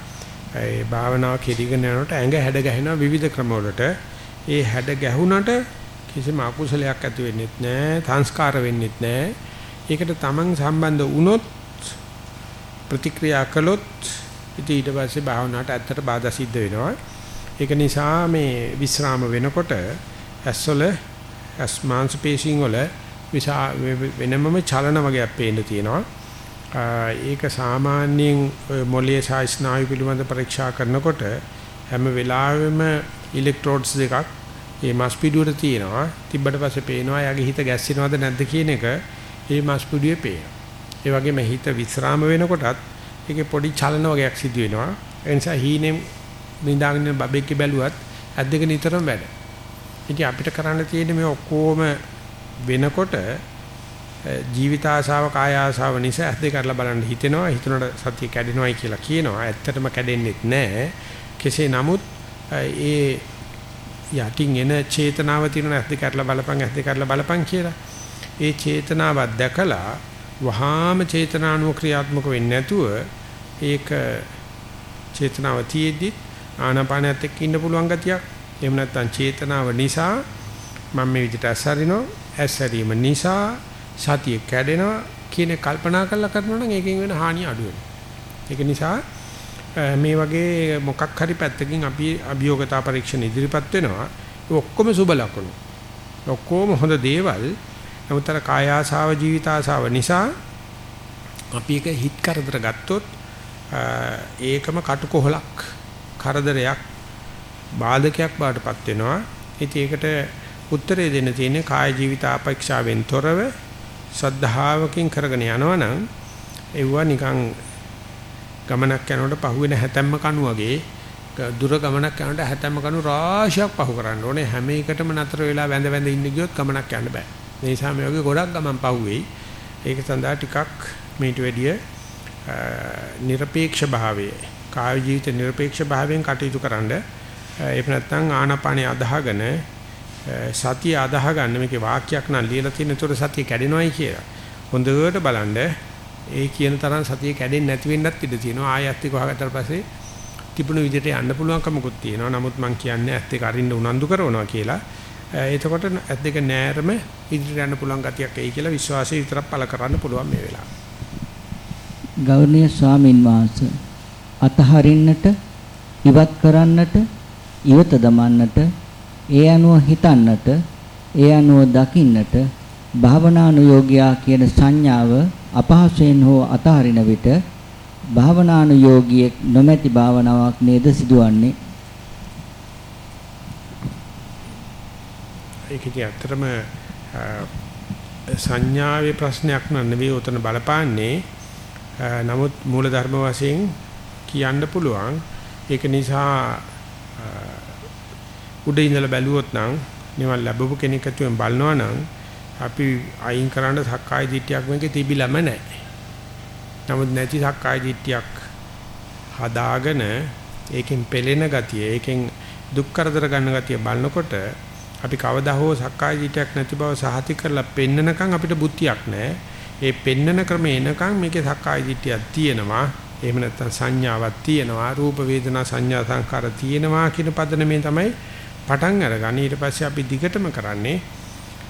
Speaker 1: ඒ භාවනාව කෙරිගෙන යනකොට ඇඟ හැඩ ගැහෙනවා විවිධ ක්‍රමවලට. ඒ හැඩ ගැහුණට කිසිම අකුසලයක් ඇති වෙන්නේ නැහැ, සංස්කාර වෙන්නේ නැහැ. ඒකට Taman සම්බන්ධ වුණොත් ප්‍රතික්‍රියා කළොත් ඉතින් ඊට පස්සේ භාවනාවට ඇත්තට බාධා සිද්ධ වෙනවා. ඒක නිසා මේ විස්රාම වෙනකොට ඇස්වල ඇස් මාංශ පේශීන් වල විසා වෙනමම චලන වගේක් පේන්න තියෙනවා. ඒක සාමාන්‍යයෙන් මොළයේ සහ ස්නායු පිළිබඳ පරීක්ෂා කරනකොට හැම වෙලාවෙම ඉලෙක්ට්‍රෝඩ්ස් දෙකක් මේ මස් පිඩුවට තියෙනවා. තිබ්බට පස්සේ පේනවා යාගේ හිත ගැස්සෙනවද නැද්ද කියන එක මේ මස් පිඩුවේ පේනවා. ඒ වගේම හිත විස්්‍රාම වෙනකොටත් ඒකේ පොඩි චලන වගේක් සිදු වෙනවා. ඒ නිසා හීනෙන් නිදාගෙන බබෙක්ගේ බැලුවත් ඇද්දක නිතරම වැඩ. ඉතින් අපිට කරන්න තියෙන්නේ මේ ඔක්කොම වෙනකොට ජීවිත ආශාව කාය ආශාව නිසා ඇස් දෙක අරලා බලන්න හිතෙනවා හිතනට සතිය කැඩෙනවයි කියලා කියනවා ඇත්තටම කැඩෙන්නේත් නැහැ කෙසේ නමුත් ඒ යටින් එන චේතනාව තියෙන ඇස් දෙක අරලා බලපන් ඇස් දෙක අරලා බලපන් කියලා ඒ චේතනාවක් දැකලා වහාම චේතනානුව ක්‍රියාත්මක වෙන්නේ නැතුව ඒක චේතනාව තියෙද්දි ආනාපානයත් එක්ක ඉන්න පුළුවන් ගතියක්. එහෙම නැත්නම් චේතනාව නිසා මම මේ විදිහට අසරිනෝ ඇසරීම නිසා සතිය කැඩෙනවා කියන කල්පනා කරලා කරනවා නම් ඒකෙන් වෙන හානිය අඩු ඒක නිසා මේ වගේ මොකක් හරි පැත්තකින් අපි අභියෝගතා පරීක්ෂණ ඉදිරිපත් වෙනවා. ඒ ඔක්කොම සුබ ලකුණු. ඔක්කොම හොඳ දේවල්. නමුත් අර කාය ආසාව ජීවිත ආසාව නිසා අපි එක හිත් කරදර ගත්තොත් ඒකම කටුකොහලක් කරදරයක් බාධකයක් බාටපත් වෙනවා. ඉතින් ඒකට උත්තරේ දෙන්න තියෙන්නේ කාය ජීවිත අපේක්ෂාවෙන් තොරව සද්ධාවකින් කරගෙන යනවනම් ඒවා නිකන් ගමනක් යනකොට පහුවෙන හැතැම්ම කණු වගේ දුර ගමනක් යනකොට හැතැම්ම කණු රාශියක් පහු කරන්න ඕනේ. හැම එකටම නතර වෙලා වැඳ වැඳ ඉන්න ගියොත් ගමනක් යන්න බෑ. මේ නිසා මේ වගේ ගොඩක් ගමන් පහුවෙයි. ඒක සඳහා ටිකක් මේට වැඩිය নিরপেক্ষ භාවයේ කාය ජීවිත নিরপেক্ষ භාවයෙන් කටයුතු කරන්න එහෙම නැත්නම් ආනාපානිය අදාහගෙන සතිය අදාහ ගන්න මේකේ වාක්‍යයක් නම් ලියලා තියෙන උතර සතිය කැඩෙනවයි කියලා. හොඳට බලන්න ඒ කියන තරම් සතිය කැඩෙන්නේ නැති වෙන්නත් ඉඩ තියෙනවා. ආයත් එක වහගත්තට පස්සේ තිබුණු විදිහට යන්න පුළුවන්කමකුත් තියෙනවා. නමුත් මම කියන්නේ ඇත්ත එක අරින්න උනන්දු කරනවා කියලා. එතකොට ඇත් දෙක නෑරම ඉදිරියට යන්න පුළුවන් ගතියක් එයි කියලා විශ්වාසය විතරක් පළ කරන්න පුළුවන් මේ වෙලාවේ.
Speaker 2: ගෞරවනීය ස්වාමින් වහන්සේ අතහරින්නට ඉවත් කරන්නට ඉවත දමන්නට ඒ අනුව හිතන්නට ඒ අනුව දකින්නට භාවනානුයෝගියා කියන සංඥාව අපහසුයෙන් හෝ අතහරින විට භාවනානුයෝගියෙක් නොමැති භාවනාවක් නේද සිදුවන්නේ?
Speaker 1: ඒකදී ඇත්තටම සංඥාවේ ප්‍රශ්නයක් නෙවෙයි උතන බලපාන්නේ නමුත් මූල ධර්ම වශයෙන් කියන්න පුළුවන් ඒක නිසා උඩ ඉඳලා බැලුවොත් නම් නිවන් ලැබපු කෙනෙක් අතුවෙන් බලනවා නම් අපි අයින් කරන්න සක්කාය දිට්ඨියක් මේකේ තිබිලම නැහැ. නමුත් නැති සක්කාය දිට්ඨියක් හදාගෙන ඒකෙන් පෙළෙන ගතිය, ඒකෙන් දුක් කරදර ගන්න ගතිය බලනකොට අපි කවදා හෝ සක්කාය දිට්ඨියක් නැති බව සහති කරලා පෙන්නනකම් අපිට බුද්ධියක් නැහැ. ඒ පෙන්නන ක්‍රමේ එනකම් මේකේ සක්කාය දිට්ඨියක් තියෙනවා. එහෙම නැත්නම් සංඥාවක් තියෙනවා. රූප වේදනා සංඥා සංකාර තියෙනවා කියන පදනමේ තමයි පටන් අරගන්නේ. ඊට පස්සේ අපි දිගටම කරන්නේ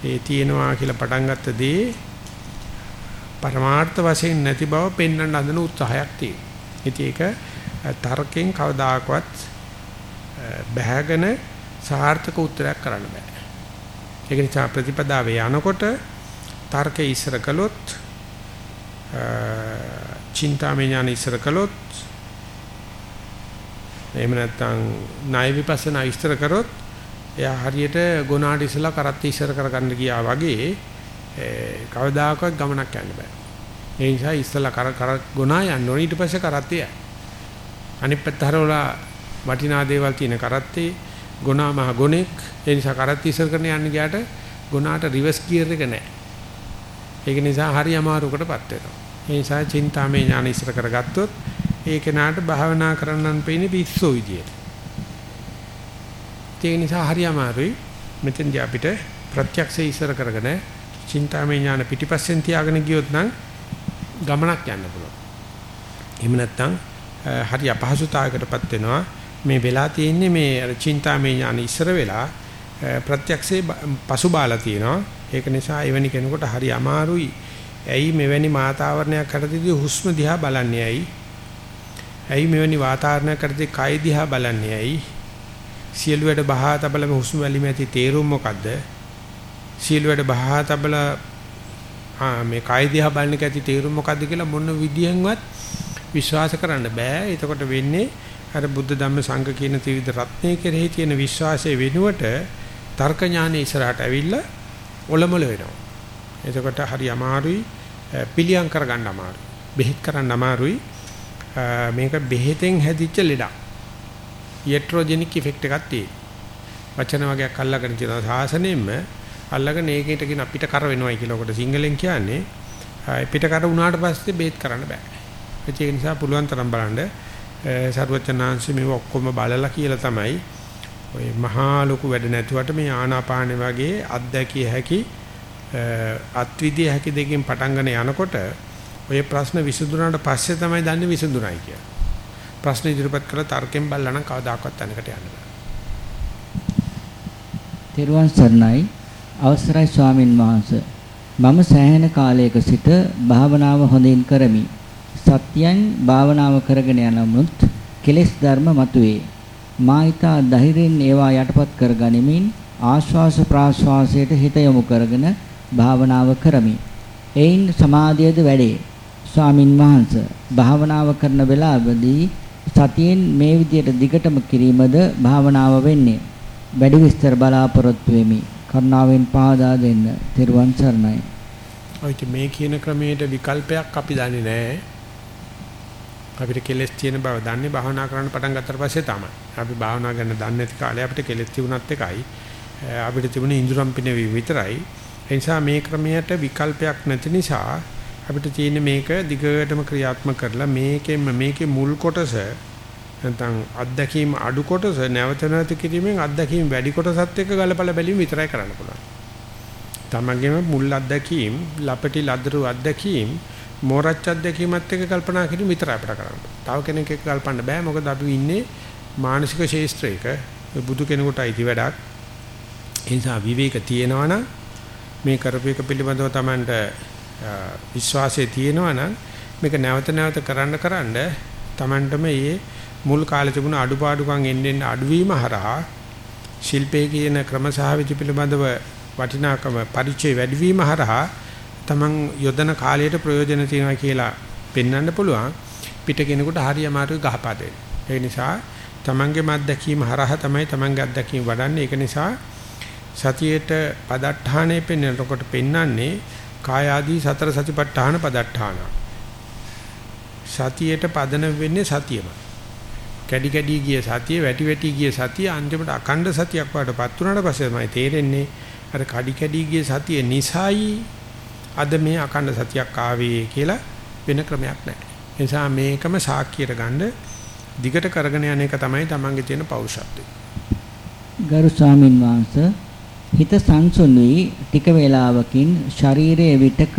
Speaker 1: ඒ තියෙනවා කියලා පටන් ගත්ත දේ පරමාර්ථ වශයෙන් නැති බව පෙන්වන්න හදන උත්සාහයක් තියෙනවා. ඉතින් ඒක තර්කයෙන් කවදාකවත් බැහැගෙන සාර්ථක උත්තරයක් කරන්න බෑ. ඒක නිසා ප්‍රතිපදාවේ යනකොට තර්කේ ඉස්සර කළොත් චින්තාමය ඥාන ඉස්සර කළොත් එහෙම නැත්නම් ණය විපස්සනා ඉස්සර කරොත් එයා හරියට ගුණාට ඉස්සලා කරත් ඉස්සර කරගන්න ගියා වගේ කවදාකවත් ගමනක් යන්න බෑ. ඒ නිසා ඉස්සලා කර කර ගුණා යන්න ඕනේ ඊට පස්සේ කරත්තේ. අනිත් පැත්ත හරවලා වටිනා දේවල් තියෙන කරත්තේ ගුණා මහ ගුණෙක් ඒ නිසා කරත් ඉස්සර කරන යන්න ගියාට ගුණාට රිවර්ස් ගියර් එක නැහැ. ඒක නිසා හරි අමාරුකටපත් වෙනවා. ඒ නිසා චින්තාමය ඥාන ඉස්සර කරගත්තොත් ඒ කෙනාට භාවනා කරන්නන් පෙන්නේ පිස්සෝ විදියට. ඒ නිසා හරි අමාරුයි. මෙතෙන්දී අපිට ප්‍රත්‍යක්ෂය ඉස්සර කරගෙන චින්තාමය ඥාන පිටිපස්සෙන් තියාගෙන ගියොත් නම් ගමනක් යන්න පුළුවන්. එහෙම නැත්නම් හරි අපහසුතාවයකටපත් වෙනවා. මේ වෙලා තියෙන්නේ මේ චින්තාමය ඥාන ඉස්සර වෙලා ප්‍රත්‍යක්ෂේ පසුබාලා තියෙනවා. ඒක නිසා එවැනි කෙනෙකුට හරි අමාරුයි. ඇයි මෙවැනි මාතාවරණයක් කරද්දී හුස්ම දිහා බලන්නේ ඇයි? ඇයි මෙවැනි වාතාවරණයක් කරද්දී කය දිහා බලන්නේ ඇයි? සියලු වැඩ බහා තබලම හුස්ම වැලීම ඇති තේරුම මොකද්ද? සියලු වැඩ බහා තබල මේ කය දිහා බලන එක ඇති තේරුම මොකද්ද කියලා මොන විදියෙන්වත් විශ්වාස කරන්න බෑ. එතකොට වෙන්නේ අර බුද්ධ ධම්ම සංඝ කියන ත්‍රිවිධ රත්නයේ කෙරෙහි තියෙන විශ්වාසය වෙනුවට තර්ක ඥානෙ ඉස්සරහට ඇවිල්ලා ඔලමුල වෙනවා. එතකොට හරි අමාරුයි පිළියම් කරගන්න අමාරුයි. බෙහෙත් කරන්න අමාරුයි. මේක බෙහෙතෙන් හැදිච්ච ලෙඩක්. ඊට්‍රොජෙනික් ඉෆෙක්ට් එකක් තියෙනවා. වචන වගේක් අල්ලගෙන තියෙනවා සාසනෙන්න අල්ලගෙන ඒකට කියන අපිට කර වෙනවයි කියලා ඔකට සිංහලෙන් කියන්නේ පිට කර වුණාට පස්සේ බෙහෙත් කරන්න බෑ. ඒ නිසා පුළුවන් තරම් බලන්න සරුවචනාංශ මේව ඔක්කොම බලලා කියලා තමයි ඔය මහා ලොකු වැඩ නැතුවට මේ ආනාපානෙ වගේ අත්දැකිය හැකි අත්විදිය හැකි දෙකෙන් පටන් ගන්න යනකොට ඔය ප්‍රශ්න විසඳුනාට පස්සේ තමයි දන්නේ විසඳුනායි කියලා. ප්‍රශ්න ඉදිරිපත් කරලා තර්කයෙන් බලලා නම් කවදාකවත් තැනකට යන්න බෑ.
Speaker 2: තෙරුවන් සරණයි අවසරයි ස්වාමින් වහන්සේ. මම සෑහෙන කාලයක සිට භාවනාව හොඳින් කරමි. සත්‍යයන් භාවනාව කරගෙන යනමුත් කෙලෙස් ධර්ම මතුවේ. මා ඊතා ධෛර්යයෙන් ඒවා යටපත් කර ගනිමින් ආශ්වාස ප්‍රාශ්වාසයට හිත යොමු කරගෙන භාවනාව කරමි. එයින් සමාධියද වැඩේ. ස්වාමින් වහන්සේ භාවනාව කරන වෙලාවදී සතියෙන් මේ විදියට දිගටම කිරීමද භාවනාව වෙන්නේ. වැඩි විස්තර බලාපොරොත්තු වෙමි. කරුණාවෙන් පහදා දෙන්න. තෙරුවන් සරණයි.
Speaker 1: ඔය මේ කියන ක්‍රමයට විකල්පයක් අපි දන්නේ නැහැ. අපිට කෙලස් තියෙන බව දන්නේ භාවනා කරන්න පටන් ගත්තට පස්සේ තමයි. අපි භාවනා කරන දන්නේ නැති කාලේ අපිට කෙලස් තිබුණත් එකයි. අපිට තිබුණ ඉඳුරම් පිනවීම විතරයි. ඒ නිසා මේ ක්‍රමයට විකල්පයක් නැති නිසා අපිට තියෙන මේක දිගටම ක්‍රියාත්මක කරලා මේකෙම මේකේ මුල් කොටස නැත්නම් අත්දැකීම් අඩු කොටස නැවත නැවත කිරීමෙන් අත්දැකීම් වැඩි කොටසත් එක්ක ගලපලා බැලීම විතරයි කරන්න පුළුවන්. තමන්ගේම මුල් අත්දැකීම්, ලපටි ලදරු අත්දැකීම් මෝරච්ච අධ්‍යක්ීමත් එක්ක කල්පනා කිරීම විතරයි අපිට කරන්න. තව කෙනෙක් එක්ක කල්පන්න බෑ මොකද අපි ඉන්නේ මානසික ශේෂ්ත්‍රයක බුදු කෙනෙකුට අයිති වැඩක්. ඒ නිසා විවේක තියෙනවනම් මේ කරපේක පිළිබඳව Tamanට විශ්වාසය තියෙනවනම් මේක නැවත නැවත කරන්න කරන්න Tamanටම මේ මුල් කාලේ තිබුණ අඩුපාඩුකම් එන්න අඩුවීම හරහා ශිල්පයේ කියන ක්‍රම සහ විදි පිළිබඳව වටිනාකම පරිචය වැඩිවීම හරහා Taman යොදන කාලයට ප්‍රයෝජන තියෙනවා කියලා පෙන්වන්න පුළුවන් පිට කෙනෙකුට හරි අමාරුයි ගහපා දෙන්න. ඒ නිසා Tamanගේ මත්දැකීම හරහා තමයි Tamanගේ අත්දැකීම වඩන්නේ. ඒක නිසා සතියේට පදට්ඨානේ පෙන්වනකොට පෙන්වන්නේ කාය ආදී සතර සතිපට්ඨාන පදට්ඨාන. සතියේට පදන වෙන්නේ සතියමයි. කැඩි කැඩි ගිය සතිය වැටි වැටි ගිය සතිය අන්තිමට අඛණ්ඩ සතියක් වඩපත් වුණාට පස්සේ තමයි තේරෙන්නේ අර කඩි කැඩි ගිය සතිය නිසයි අද මේ අඛණ්ඩ සතියක් ආවේ කියලා වෙන ක්‍රමයක් නැහැ. ඒ නිසා මේකම සාක්කියට ගන්න දිගට කරගෙන යන එක තමයි Tamange තියෙන පෞරුෂත්වය.
Speaker 2: ගරු ස්වාමින් වහන්සේ හිත සංසුන් වී ටික වේලාවකින් ශරීරයේ විටක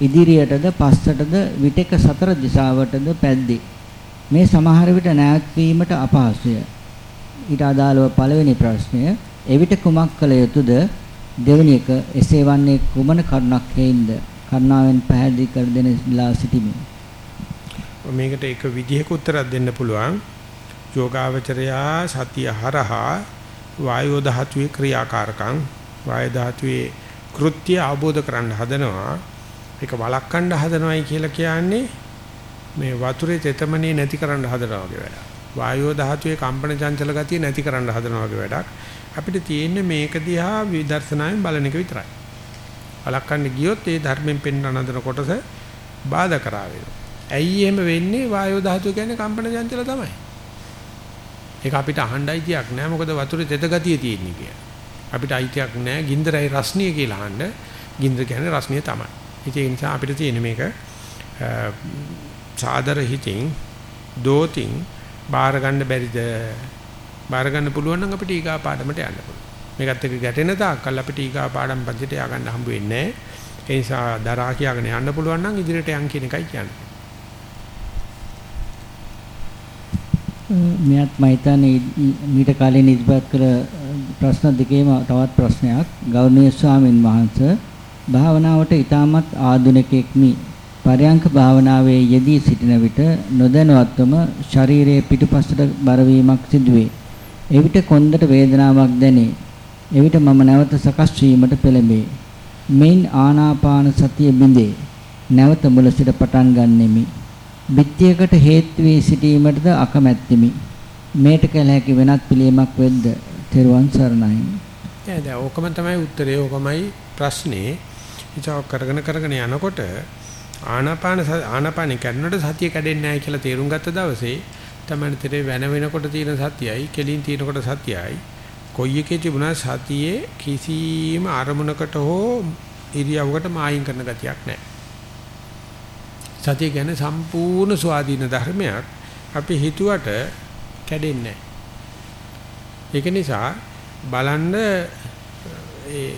Speaker 2: ඉදිරියටද පස්සටද විටක සතර දිශාවටද පැද්දේ. මේ සමහර විට නැවැත්වීමට අපහසුය. ඊට අදාළව පළවෙනි ප්‍රශ්නය එවිට කුමක් කළ යුතුද? දෙවෙනි එක එසේ වන්නේ කුමන කරුණක් හේින්ද? කරුණාවෙන් පැහැදිලි කර දෙන්නලා සිටිමි.
Speaker 1: මේකට එක විදිහක උත්තරයක් දෙන්න පුළුවන්. යෝගාවචරයා සතිය හරහා වායෝ ධාතුවේ ක්‍රියාකාරකම් වායු ධාතුවේ කෘත්‍ය අවබෝධ කරන්න හදනවා. ඒක වළක්වන්න හදනවයි කියලා කියන්නේ මේ වතුරේ තෙතමනේ නැති කරන්න හදනවා වගේ වැඩක්. වායෝ ධාතුවේ කම්පන චංචල ගතිය නැති කරන්න හදනවා වගේ වැඩක්. අපිට තියෙන්නේ මේක දිහා විදර්ශනායෙන් බලන එක විතරයි. වළක්වන්න ගියොත් ඒ ධර්මයෙන් පෙන්වන හදන කොටස බාධා කරා වෙනවා. ඇයි එහෙම වෙන්නේ වායෝ ධාතුව කියන්නේ කම්පන චංචල තමයි. ඒක අපිට අහන්න අයිතියක් නෑ මොකද වතුරේ තෙත ගතිය තියෙන්නේ කියලා. අපිට අයිතියක් නෑ ගින්දරයි රස්නිය කියලා අහන්න. ගින්දර කියන්නේ රස්නිය තමයි. ඒ නිසා අපිට තියෙන මේක සාදර හිතින් දෝතින් බාර ගන්න බැරිද? බාර ගන්න පුළුවන් නම් අපිට ඊගා පාඩමට යන්න පුළුවන්. මේකත් එක්ක ගැටෙන තාක්කල් අපිට ඊගා පාඩම් පන්තිට ය아가න්න හම්බ වෙන්නේ නැහැ. ඒ නිසා දරා කියාගෙන යන්න පුළුවන් නම් ඉදිරියට යන් කියන එකයි කියන්නේ.
Speaker 2: මෙයත් මම හිතන්නේ මීට කාලේ ඉදිරිපත් කළ ප්‍රශ්න දෙකේම තවත් ප්‍රශ්නයක් ගෞරවනීය ස්වාමින් වහන්සේ භාවනාවට ඊටමත් ආධුනිකෙක්නි පරයන්ක භාවනාවේ යෙදී සිටින විට නොදැනුවත්වම ශරීරයේ පිටුපසට බරවීමක් සිදුවේ. එවිට කොන්දට වේදනාවක් දැනේ. එවිට මම නැවත සකස් වීමට පෙළඹේ. මෙයින් ආනාපාන සතිය බිඳේ. නැවත මුල සිට පටන් ගන්නෙමි. බිත්තියකට හේතු වී සිටීමටද අකමැත්තෙමි. මේට කළ හැකි වෙනත් පිළියමක් වෙද්ද තෙරුවන් සරණයි.
Speaker 1: නෑ දැන් ඕකම තමයි උත්තරේ ඕකමයි ප්‍රශ්නේ. ඉතින් කරගෙන කරගෙන යනකොට ආනාපාන ආනාපාන කරනකොට සතිය කැඩෙන්නේ නැහැ කියලා තේරුම් ගත්ත දවසේ තමයි තේරෙ වෙන වෙනකොට තියෙන සතියයි කෙලින් තියෙනකොට සතියයි කොයි එකේ තිබුණා සතියේ කිසිම අරමුණකට හෝ ඉරියව්වකට මායින් කරන ගතියක් නැහැ. සතිය කියන්නේ සම්පූර්ණ ස්වාධීන ධර්මයක්. අපි හිතුවට කැඩෙන්නේ ඒක නිසා බලන්න ඒ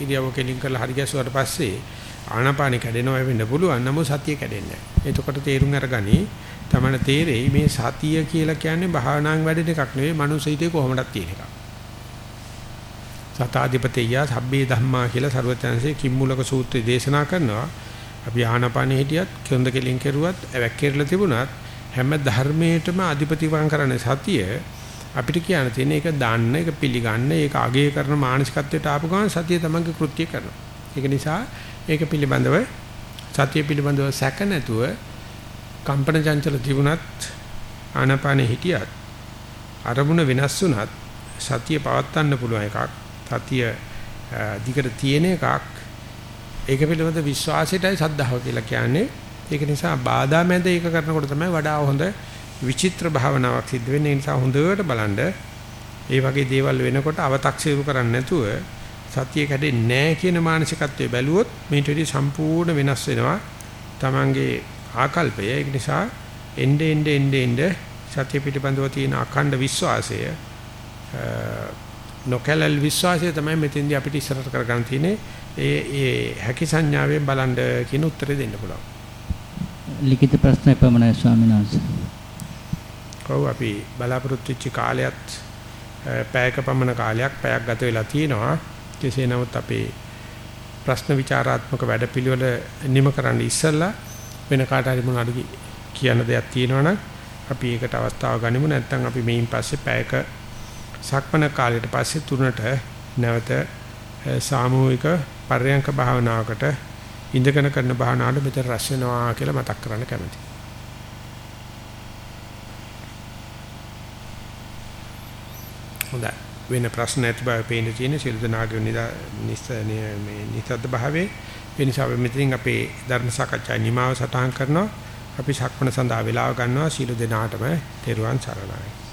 Speaker 1: ඉරියව්ව කෙලින් කරලා හරි ගැසුවාට පස්සේ ආනාපානෙ කැඩෙනවා වෙන්න පුළුවන් නමුත් සතිය කැඩෙන්නේ නැහැ. එතකොට තේරුම් අරගනි තමන තේරෙයි මේ සතිය කියලා කියන්නේ භාවනාවෙන් වැඩෙන එකක් නෙවෙයි මනුස්ස හිතේ කොහොමදක් තියෙන එකක්. සතාධිපතිය සබ්බේ ධම්මා කියලා සරුවචනසේ කිම්මුලක සූත්‍රය දේශනා කරනවා. අපි ආනාපානෙ හිටියත් කොන්ද කෙලින් කෙරුවත් වැක්කිරලා තිබුණත් හැම ධර්මයකටම අධිපතිවම් කරන්නේ සතිය අපිට කියන්න තියෙන එක දාන්න ඒක පිළිගන්න ඒක අගය කරන මානසිකත්වයට ආපු ගමන් සතිය තමන්ගේ කෘත්‍ය කරනවා. ඒක නිසා ඒක පිළිබඳව සතිය පිළිබඳව සැක නැතුව කම්පන චංචල තිබුණත් ආනාපානෙ හිටියත් අරමුණ වෙනස් වුණත් සතිය පවත්වන්න පුළුවන් එකක් සතිය දිගට තියෙන එකක්. ඒක පිළිබඳ විශ්වාසයටයි සද්ධාව කියලා කියන්නේ. ඒක නිසා බාධා මැද ඒක කරනකොට තමයි වඩා හොඳ විචිත්‍ර භාවනාවක් සිද්ධ වෙන්නේ. ඒ නිසා හොඳට බලන්න. ඒ වගේ දේවල් වෙනකොට අව탁සීරු කරන්නේ නැතුව සතිය කැඩෙන්නේ නැහැ කියන මානසිකත්වයේ බැලුවොත් මේට වඩා සම්පූර්ණ වෙනස් වෙනවා. Tamange ආකල්පය. ඒක නිසා එnde ende ende ende සතිය පිටිබඳව තියෙන අඛණ්ඩ විශ්වාසය නොකැලල් විශ්වාසය තමයි මෙතෙන්දී අපිට ඉස්සරහට කරගන්න තියෙන්නේ. ඒ ඒ හැකි සංඥාවෙන් බලන්න කියන උත්තරේ දෙන්න පුළුවන්.
Speaker 2: ලිඛිත ප්‍රශ්න එපමණයි ස්වාමීන් වහන්සේ.
Speaker 1: ඔව් අපි බලාපොරොත්තු වෙච්ච කාලයත් පැයක පමණ කාලයක් පැයක් ගත වෙලා තියෙනවා. කෙසේ නමුත් අපේ ප්‍රශ්න විචාරාත්මක වැඩපිළිවෙල නිම කරන්න ඉස්සෙල්ලා වෙන කාට හරි මොනවාද කියන දෙයක් තියෙනවනම් අපි ඒකට අවස්ථාව ගනිමු නැත්නම් අපි මේන් පස්සේ පැයක සක්මන කාලයට පස්සේ තුනට නැවත සාමූහික පර්යංක භාවනාවකට ඉඳගෙන කරන භාවනාවට මෙතන රැස් වෙනවා කියලා මතක් කරන්න කැමතියි. හොඳයි. වෙන ප්‍රශ්න නැති බව පේන තියෙන සියලු දෙනාගේ නිස්සනේ මේ නිතත් භාවයේ ඒ නිසා අපි මෙතනින් අපේ ධර්ම සාකච්ඡා නිමාව සටහන් කරනවා. අපි සක්මණ සඳහා වේලාව ගන්නවා සියලු දෙනාටම තෙරුවන් සරණයි.